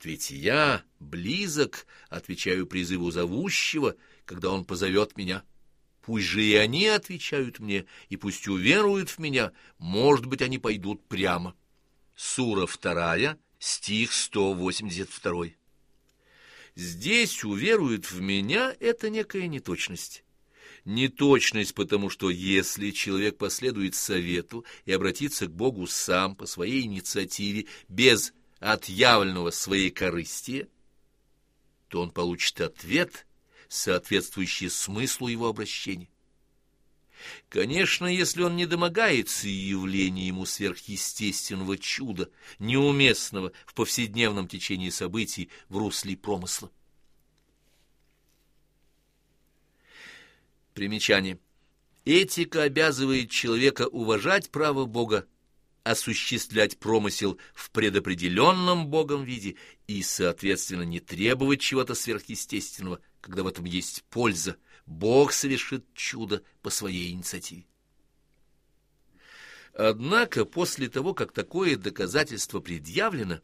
ведь я близок, отвечаю призыву зовущего, когда он позовет меня. Пусть же и они отвечают мне, и пусть уверуют в меня, может быть, они пойдут прямо. Сура вторая, стих 182. Здесь уверуют в меня — это некая неточность. Неточность, потому что если человек последует совету и обратится к Богу сам по своей инициативе, без отъявленного своей корысти, то он получит ответ, соответствующий смыслу его обращения. Конечно, если он не домогается явления ему сверхъестественного чуда, неуместного в повседневном течении событий в русле промысла. Примечание. Этика обязывает человека уважать право Бога, осуществлять промысел в предопределенном Богом виде и, соответственно, не требовать чего-то сверхъестественного, когда в этом есть польза. Бог совершит чудо по своей инициативе. Однако после того, как такое доказательство предъявлено,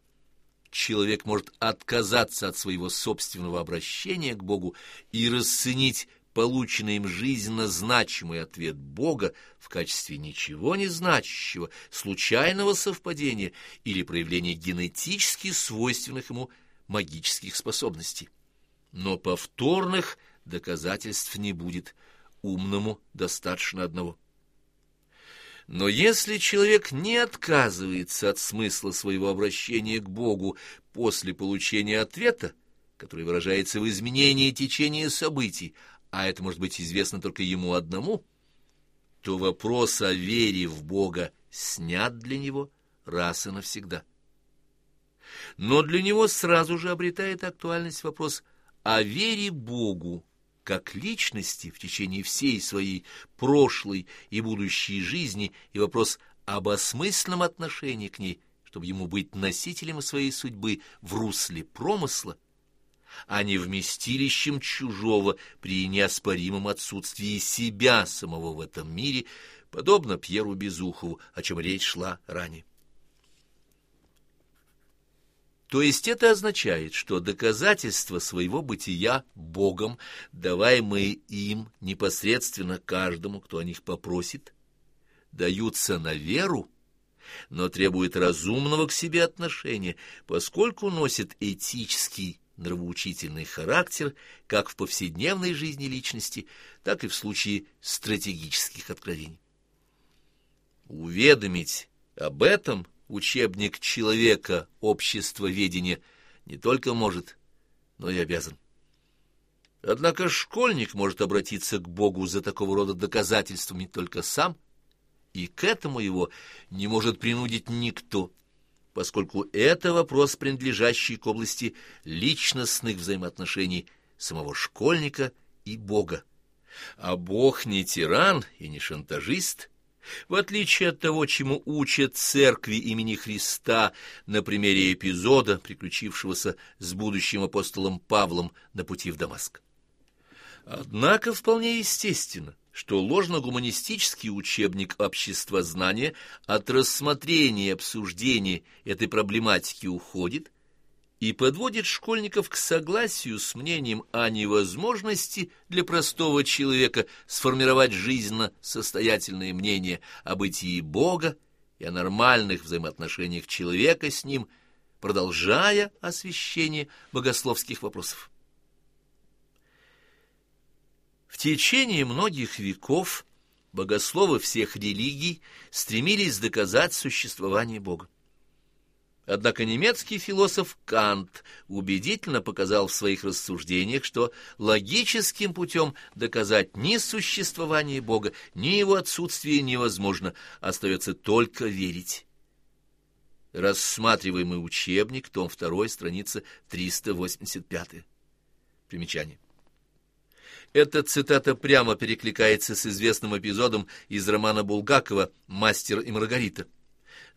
человек может отказаться от своего собственного обращения к Богу и расценить полученный им жизненно значимый ответ Бога в качестве ничего не значащего, случайного совпадения или проявления генетически свойственных ему магических способностей. Но повторных доказательств не будет, умному достаточно одного. Но если человек не отказывается от смысла своего обращения к Богу после получения ответа, который выражается в изменении течения событий, а это может быть известно только ему одному, то вопрос о вере в Бога снят для него раз и навсегда. Но для него сразу же обретает актуальность вопрос о вере Богу как личности в течение всей своей прошлой и будущей жизни и вопрос об осмысленном отношении к ней, чтобы ему быть носителем своей судьбы в русле промысла, а не вместилищем чужого при неоспоримом отсутствии себя самого в этом мире, подобно Пьеру Безухову, о чем речь шла ранее. То есть это означает, что доказательства своего бытия Богом, даваемые им непосредственно каждому, кто о них попросит, даются на веру, но требуют разумного к себе отношения, поскольку носят этический нравоучительный характер как в повседневной жизни личности, так и в случае стратегических откровений. Уведомить об этом учебник человека общества ведения не только может, но и обязан. Однако школьник может обратиться к Богу за такого рода доказательствами только сам, и к этому его не может принудить никто, поскольку это вопрос, принадлежащий к области личностных взаимоотношений самого школьника и Бога. А Бог не тиран и не шантажист, в отличие от того, чему учат церкви имени Христа на примере эпизода, приключившегося с будущим апостолом Павлом на пути в Дамаск. Однако вполне естественно, что ложно-гуманистический учебник обществознания от рассмотрения и обсуждения этой проблематики уходит и подводит школьников к согласию с мнением о невозможности для простого человека сформировать жизненно состоятельное мнение о бытии Бога и о нормальных взаимоотношениях человека с Ним, продолжая освещение богословских вопросов. В течение многих веков богословы всех религий стремились доказать существование Бога. Однако немецкий философ Кант убедительно показал в своих рассуждениях, что логическим путем доказать ни существование Бога, ни его отсутствие невозможно, остается только верить. Рассматриваемый учебник, том 2, страница 385. Примечание. Эта цитата прямо перекликается с известным эпизодом из романа Булгакова «Мастер и Маргарита»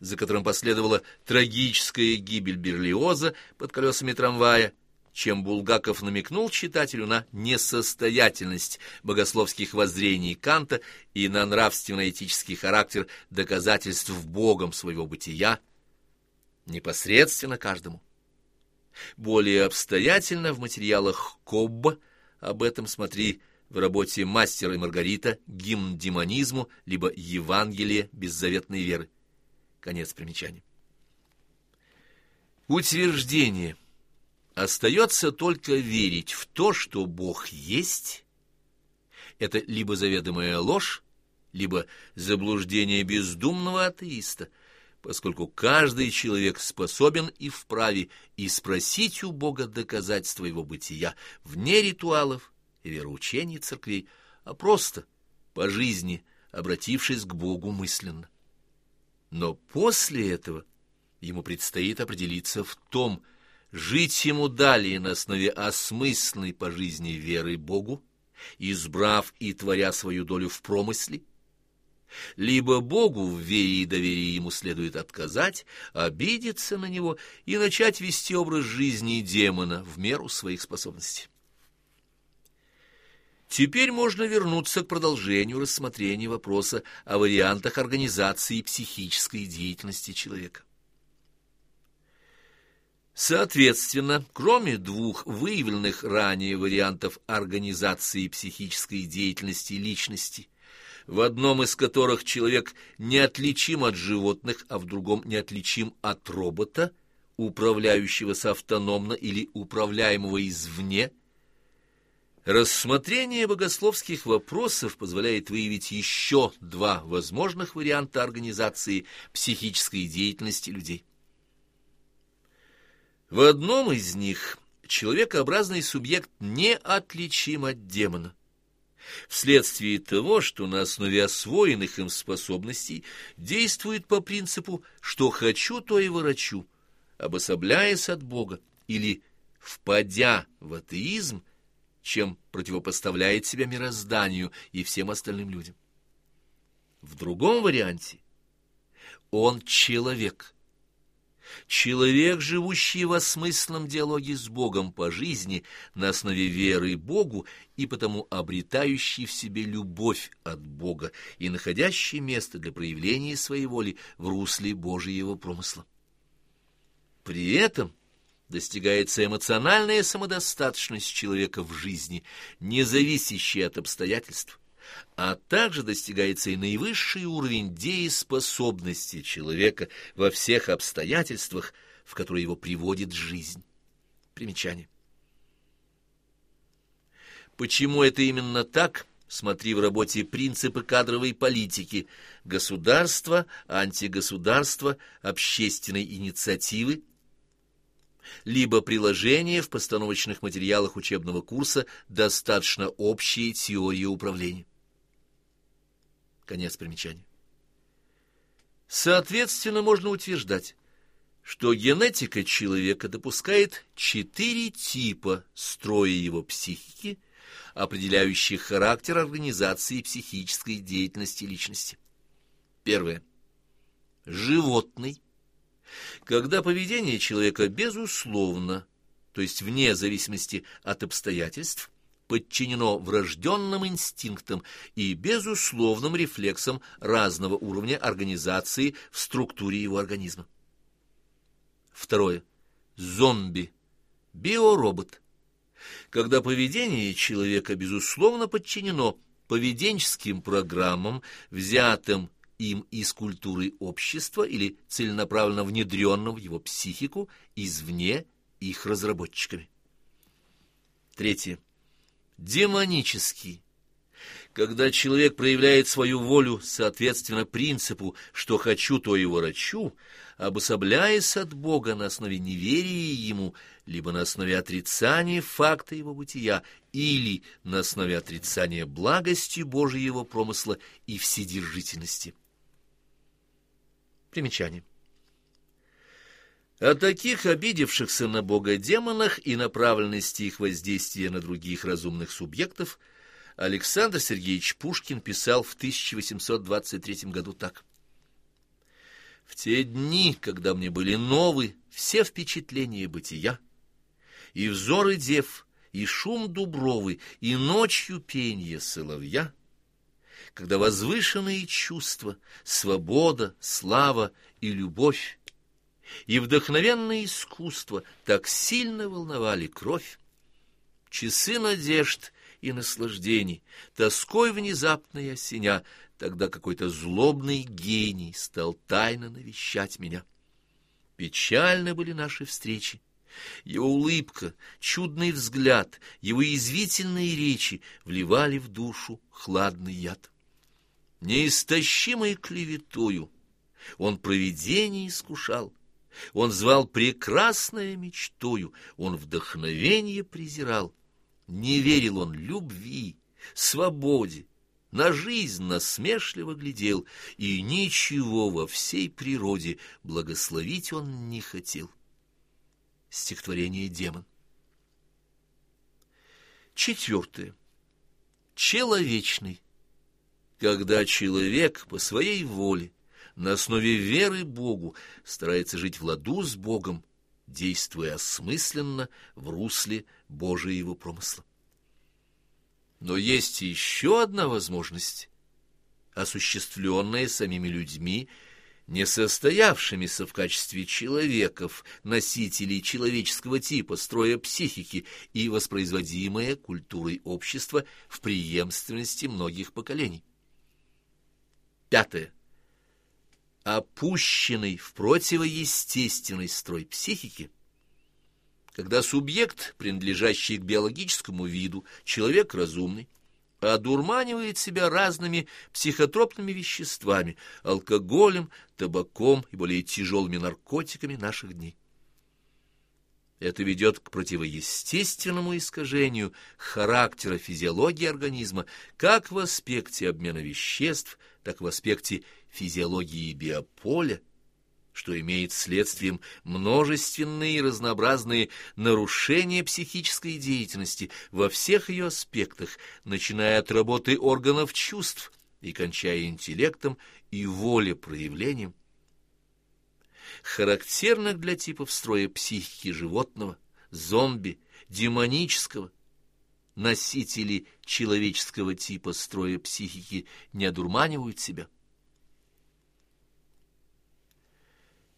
за которым последовала трагическая гибель Берлиоза под колесами трамвая, чем Булгаков намекнул читателю на несостоятельность богословских воззрений Канта и на нравственно-этический характер доказательств Богом своего бытия непосредственно каждому. Более обстоятельно в материалах Кобба об этом смотри в работе «Мастер и Маргарита. Гимн демонизму» либо «Евангелие беззаветной веры». Конец примечания. Утверждение. Остается только верить в то, что Бог есть. Это либо заведомая ложь, либо заблуждение бездумного атеиста, поскольку каждый человек способен и вправе и спросить у Бога доказательства его бытия вне ритуалов и вероучений церквей, а просто по жизни обратившись к Богу мысленно. Но после этого ему предстоит определиться в том, жить ему далее на основе осмысленной по жизни веры Богу, избрав и творя свою долю в промысле, либо Богу в вере и доверии ему следует отказать, обидеться на него и начать вести образ жизни демона в меру своих способностей. Теперь можно вернуться к продолжению рассмотрения вопроса о вариантах организации психической деятельности человека. Соответственно, кроме двух выявленных ранее вариантов организации психической деятельности личности, в одном из которых человек неотличим от животных, а в другом неотличим от робота, управляющегося автономно или управляемого извне – Рассмотрение богословских вопросов позволяет выявить еще два возможных варианта организации психической деятельности людей. В одном из них человекообразный субъект неотличим от демона. Вследствие того, что на основе освоенных им способностей действует по принципу «что хочу, то и ворочу», обособляясь от Бога или впадя в атеизм, чем противопоставляет себя мирозданию и всем остальным людям. В другом варианте он человек. Человек, живущий в осмысленном диалоге с Богом по жизни на основе веры Богу и потому обретающий в себе любовь от Бога и находящий место для проявления своей воли в русле Божьего промысла. При этом достигается эмоциональная самодостаточность человека в жизни, не зависящая от обстоятельств, а также достигается и наивысший уровень дееспособности человека во всех обстоятельствах, в которые его приводит жизнь. Примечание. Почему это именно так? Смотри в работе «Принципы кадровой политики», «Государство», «Антигосударство», «Общественной инициативы», либо приложение в постановочных материалах учебного курса достаточно общей теории управления. Конец примечания. Соответственно, можно утверждать, что генетика человека допускает четыре типа строя его психики, определяющих характер организации психической деятельности личности. Первое. Животный. Когда поведение человека безусловно, то есть вне зависимости от обстоятельств, подчинено врожденным инстинктам и безусловным рефлексам разного уровня организации в структуре его организма. Второе. Зомби. Биоробот. Когда поведение человека безусловно подчинено поведенческим программам, взятым им из культуры общества или целенаправленно внедренным в его психику извне их разработчиками. Третье. Демонический. Когда человек проявляет свою волю соответственно принципу «что хочу, то и ворочу», обособляясь от Бога на основе неверия Ему, либо на основе отрицания факта Его бытия, или на основе отрицания благости Божьего промысла и вседержительности. Примечание. О таких обидевшихся на Бога демонах и направленности их воздействия на других разумных субъектов Александр Сергеевич Пушкин писал в 1823 году так. «В те дни, когда мне были новы все впечатления бытия, и взоры дев, и шум дубровы, и ночью пенье соловья, когда возвышенные чувства, свобода, слава и любовь, и вдохновенное искусство так сильно волновали кровь, часы надежд и наслаждений, тоской внезапной осеня, тогда какой-то злобный гений стал тайно навещать меня. Печальны были наши встречи, его улыбка, чудный взгляд, его извительные речи вливали в душу хладный яд неистощимой клеветою. Он провидение искушал, он звал прекрасное мечтою, он вдохновение презирал. Не верил он любви, свободе, на жизнь насмешливо глядел, и ничего во всей природе благословить он не хотел. Стихотворение «Демон». Четвертое. Человечный когда человек по своей воле, на основе веры Богу, старается жить в ладу с Богом, действуя осмысленно в русле Божьего промысла. Но есть еще одна возможность, осуществленная самими людьми, не состоявшимися в качестве человеков, носителей человеческого типа, строя психики и воспроизводимая культурой общества в преемственности многих поколений. Пятое. Опущенный в противоестественный строй психики, когда субъект, принадлежащий к биологическому виду, человек разумный, одурманивает себя разными психотропными веществами, алкоголем, табаком и более тяжелыми наркотиками наших дней. Это ведет к противоестественному искажению характера физиологии организма как в аспекте обмена веществ, так в аспекте физиологии биополя, что имеет следствием множественные и разнообразные нарушения психической деятельности во всех ее аспектах, начиная от работы органов чувств и кончая интеллектом и волепроявлением, характерных для типов строя психики животного, зомби, демонического. Носители человеческого типа строя психики не одурманивают себя.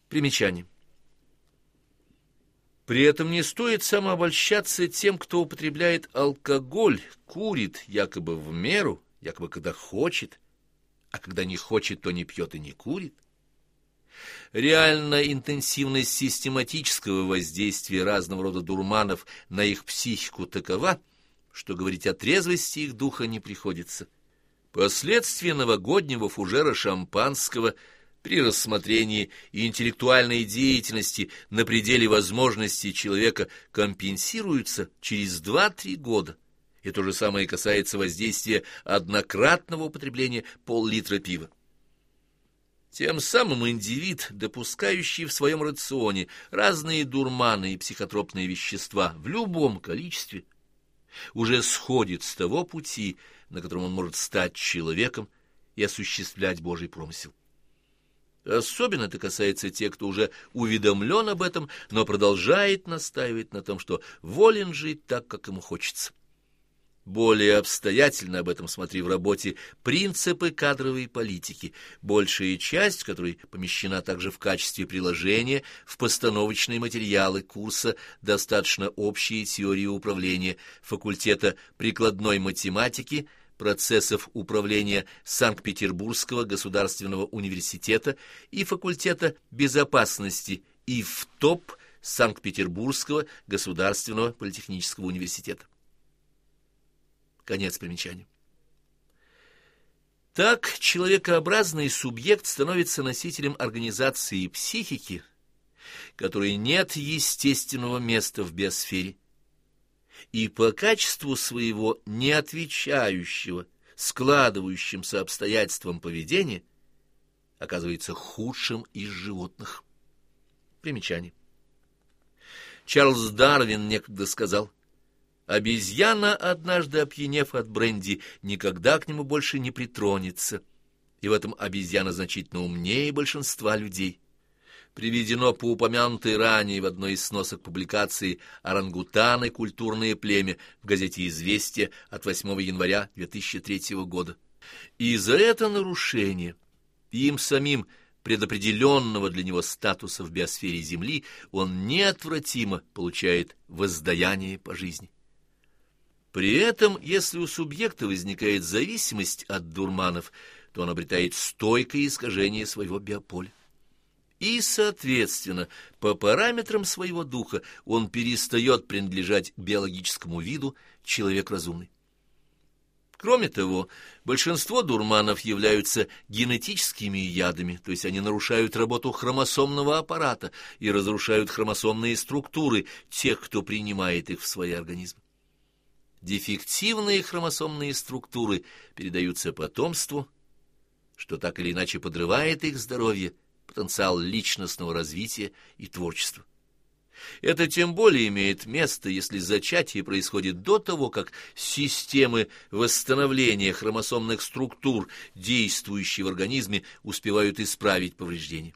Примечание. При этом не стоит самообольщаться тем, кто употребляет алкоголь, курит якобы в меру, якобы когда хочет, а когда не хочет, то не пьет и не курит. Реальная интенсивность систематического воздействия разного рода дурманов на их психику такова, что говорить о трезвости их духа не приходится. Последствия новогоднего фужера шампанского при рассмотрении интеллектуальной деятельности на пределе возможностей человека компенсируются через 2-3 года. И то же самое касается воздействия однократного употребления пол-литра пива. Тем самым индивид, допускающий в своем рационе разные дурманы и психотропные вещества в любом количестве, уже сходит с того пути, на котором он может стать человеком и осуществлять Божий промысел. Особенно это касается тех, кто уже уведомлен об этом, но продолжает настаивать на том, что волен жить так, как ему хочется. Более обстоятельно об этом смотри в работе «Принципы кадровой политики», большая часть которой помещена также в качестве приложения в постановочные материалы курса «Достаточно общие теории управления» факультета прикладной математики процессов управления Санкт-Петербургского государственного университета и факультета безопасности ИФТОП Санкт-Петербургского государственного политехнического университета. Конец примечания. Так человекообразный субъект становится носителем организации психики, которой нет естественного места в биосфере, и по качеству своего не отвечающего складывающимся обстоятельствам поведения оказывается худшим из животных. Примечание. Чарльз Дарвин некогда сказал, Обезьяна, однажды опьянев от бренди, никогда к нему больше не притронется. И в этом обезьяна значительно умнее большинства людей. Приведено по упомянутой ранее в одной из сносок публикации «Орангутаны. Культурное племя» в газете «Известия» от 8 января 2003 года. И за это нарушение им самим предопределенного для него статуса в биосфере Земли он неотвратимо получает воздаяние по жизни. При этом, если у субъекта возникает зависимость от дурманов, то он обретает стойкое искажение своего биополя. И, соответственно, по параметрам своего духа он перестает принадлежать биологическому виду человек разумный. Кроме того, большинство дурманов являются генетическими ядами, то есть они нарушают работу хромосомного аппарата и разрушают хромосомные структуры тех, кто принимает их в свои организмы дефективные хромосомные структуры передаются потомству, что так или иначе подрывает их здоровье, потенциал личностного развития и творчества. Это тем более имеет место, если зачатие происходит до того, как системы восстановления хромосомных структур, действующие в организме, успевают исправить повреждения.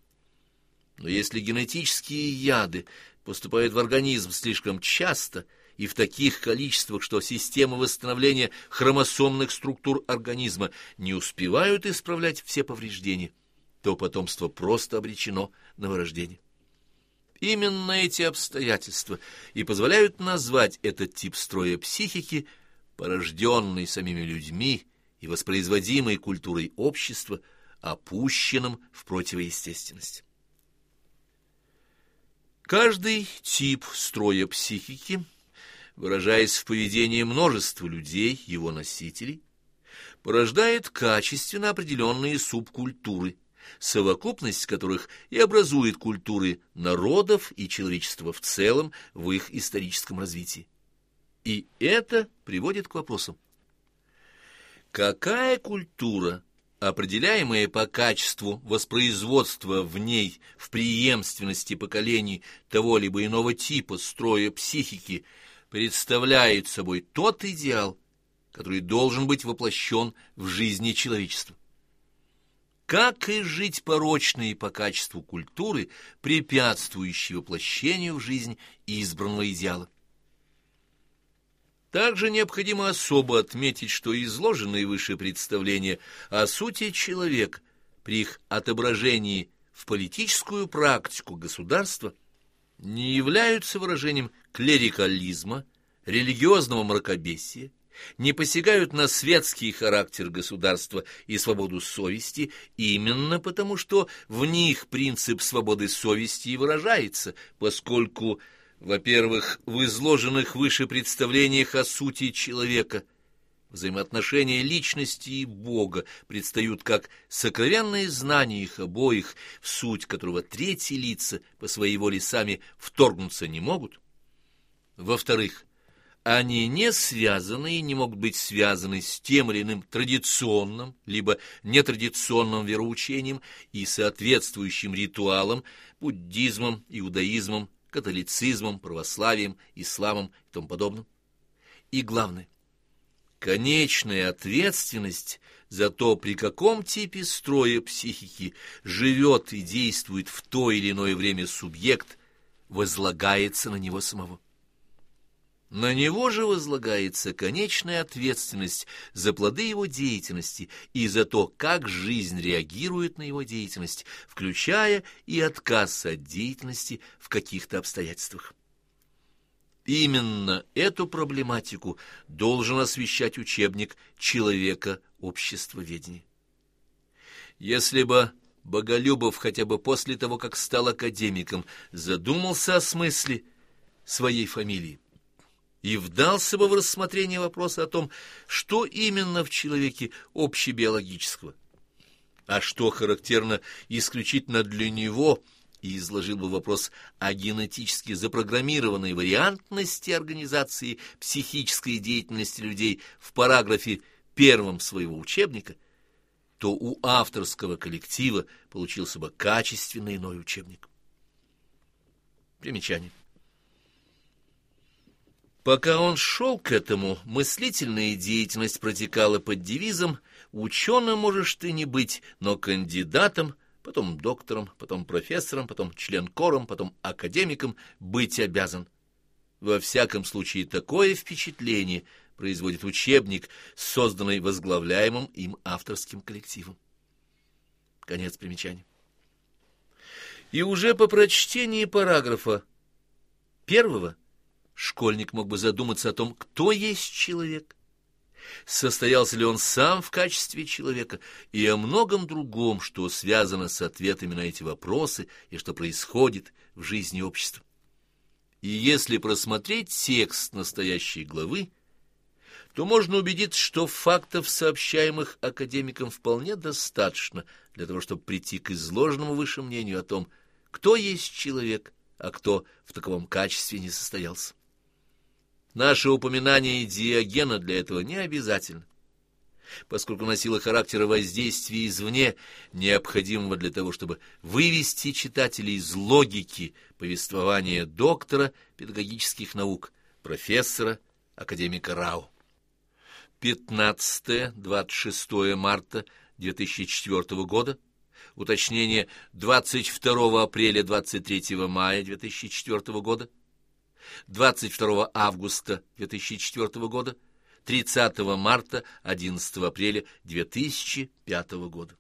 Но если генетические яды поступают в организм слишком часто – и в таких количествах, что системы восстановления хромосомных структур организма не успевают исправлять все повреждения, то потомство просто обречено на вырождение. Именно эти обстоятельства и позволяют назвать этот тип строя психики, порожденный самими людьми и воспроизводимой культурой общества, опущенным в противоестественность. Каждый тип строя психики – выражаясь в поведении множества людей, его носителей, порождает качественно определенные субкультуры, совокупность которых и образует культуры народов и человечества в целом в их историческом развитии. И это приводит к вопросам. Какая культура, определяемая по качеству воспроизводства в ней в преемственности поколений того либо иного типа строя психики, представляет собой тот идеал, который должен быть воплощен в жизни человечества. Как и жить порочной по качеству культуры, препятствующей воплощению в жизнь избранного идеала. Также необходимо особо отметить, что изложенные выше представления о сути человека при их отображении в политическую практику государства не являются выражением клерикализма, религиозного мракобесия, не посягают на светский характер государства и свободу совести именно потому, что в них принцип свободы совести и выражается, поскольку, во-первых, в изложенных выше представлениях о сути человека Взаимоотношения личности и Бога предстают как сокровенные знания их обоих, в суть которого третьи лица по своей воле сами вторгнуться не могут. Во-вторых, они не связаны и не могут быть связаны с тем или иным традиционным, либо нетрадиционным вероучением и соответствующим ритуалам, буддизмом, иудаизмом, католицизмом, православием, исламом и тому подобным. И главное, конечная ответственность за то, при каком типе строя психики живет и действует в то или иное время субъект, возлагается на него самого. На него же возлагается конечная ответственность за плоды его деятельности и за то, как жизнь реагирует на его деятельность, включая и отказ от деятельности в каких-то обстоятельствах. Именно эту проблематику должен освещать учебник «Человека обществоведения». Если бы Боголюбов хотя бы после того, как стал академиком, задумался о смысле своей фамилии, и вдался бы в рассмотрение вопроса о том, что именно в человеке общебиологического, а что характерно исключительно для него, и изложил бы вопрос о генетически запрограммированной вариантности организации психической деятельности людей в параграфе первом своего учебника, то у авторского коллектива получился бы качественный иной учебник. Примечание. Пока он шел к этому, мыслительная деятельность протекала под девизом «Ученым можешь ты не быть, но кандидатом, потом доктором, потом профессором, потом член-кором, потом академиком быть обязан». Во всяком случае, такое впечатление производит учебник, созданный возглавляемым им авторским коллективом. Конец примечания. И уже по прочтении параграфа первого школьник мог бы задуматься о том, кто есть человек, состоялся ли он сам в качестве человека и о многом другом, что связано с ответами на эти вопросы и что происходит в жизни общества. И если просмотреть текст настоящей главы, то можно убедиться, что фактов, сообщаемых академикам, вполне достаточно для того, чтобы прийти к изложенному выше мнению о том, кто есть человек, а кто в таковом качестве не состоялся. Наше упоминание Диогена для этого не обязательно, поскольку носило характер воздействия извне, необходимого для того, чтобы вывести читателей из логики повествования доктора педагогических наук, профессора, академика Рау. 15-26 марта 2004 года, уточнение. 22 апреля 23 мая 2004 года, 22 августа 2004 года, 30 марта, 11 апреля 2005 года.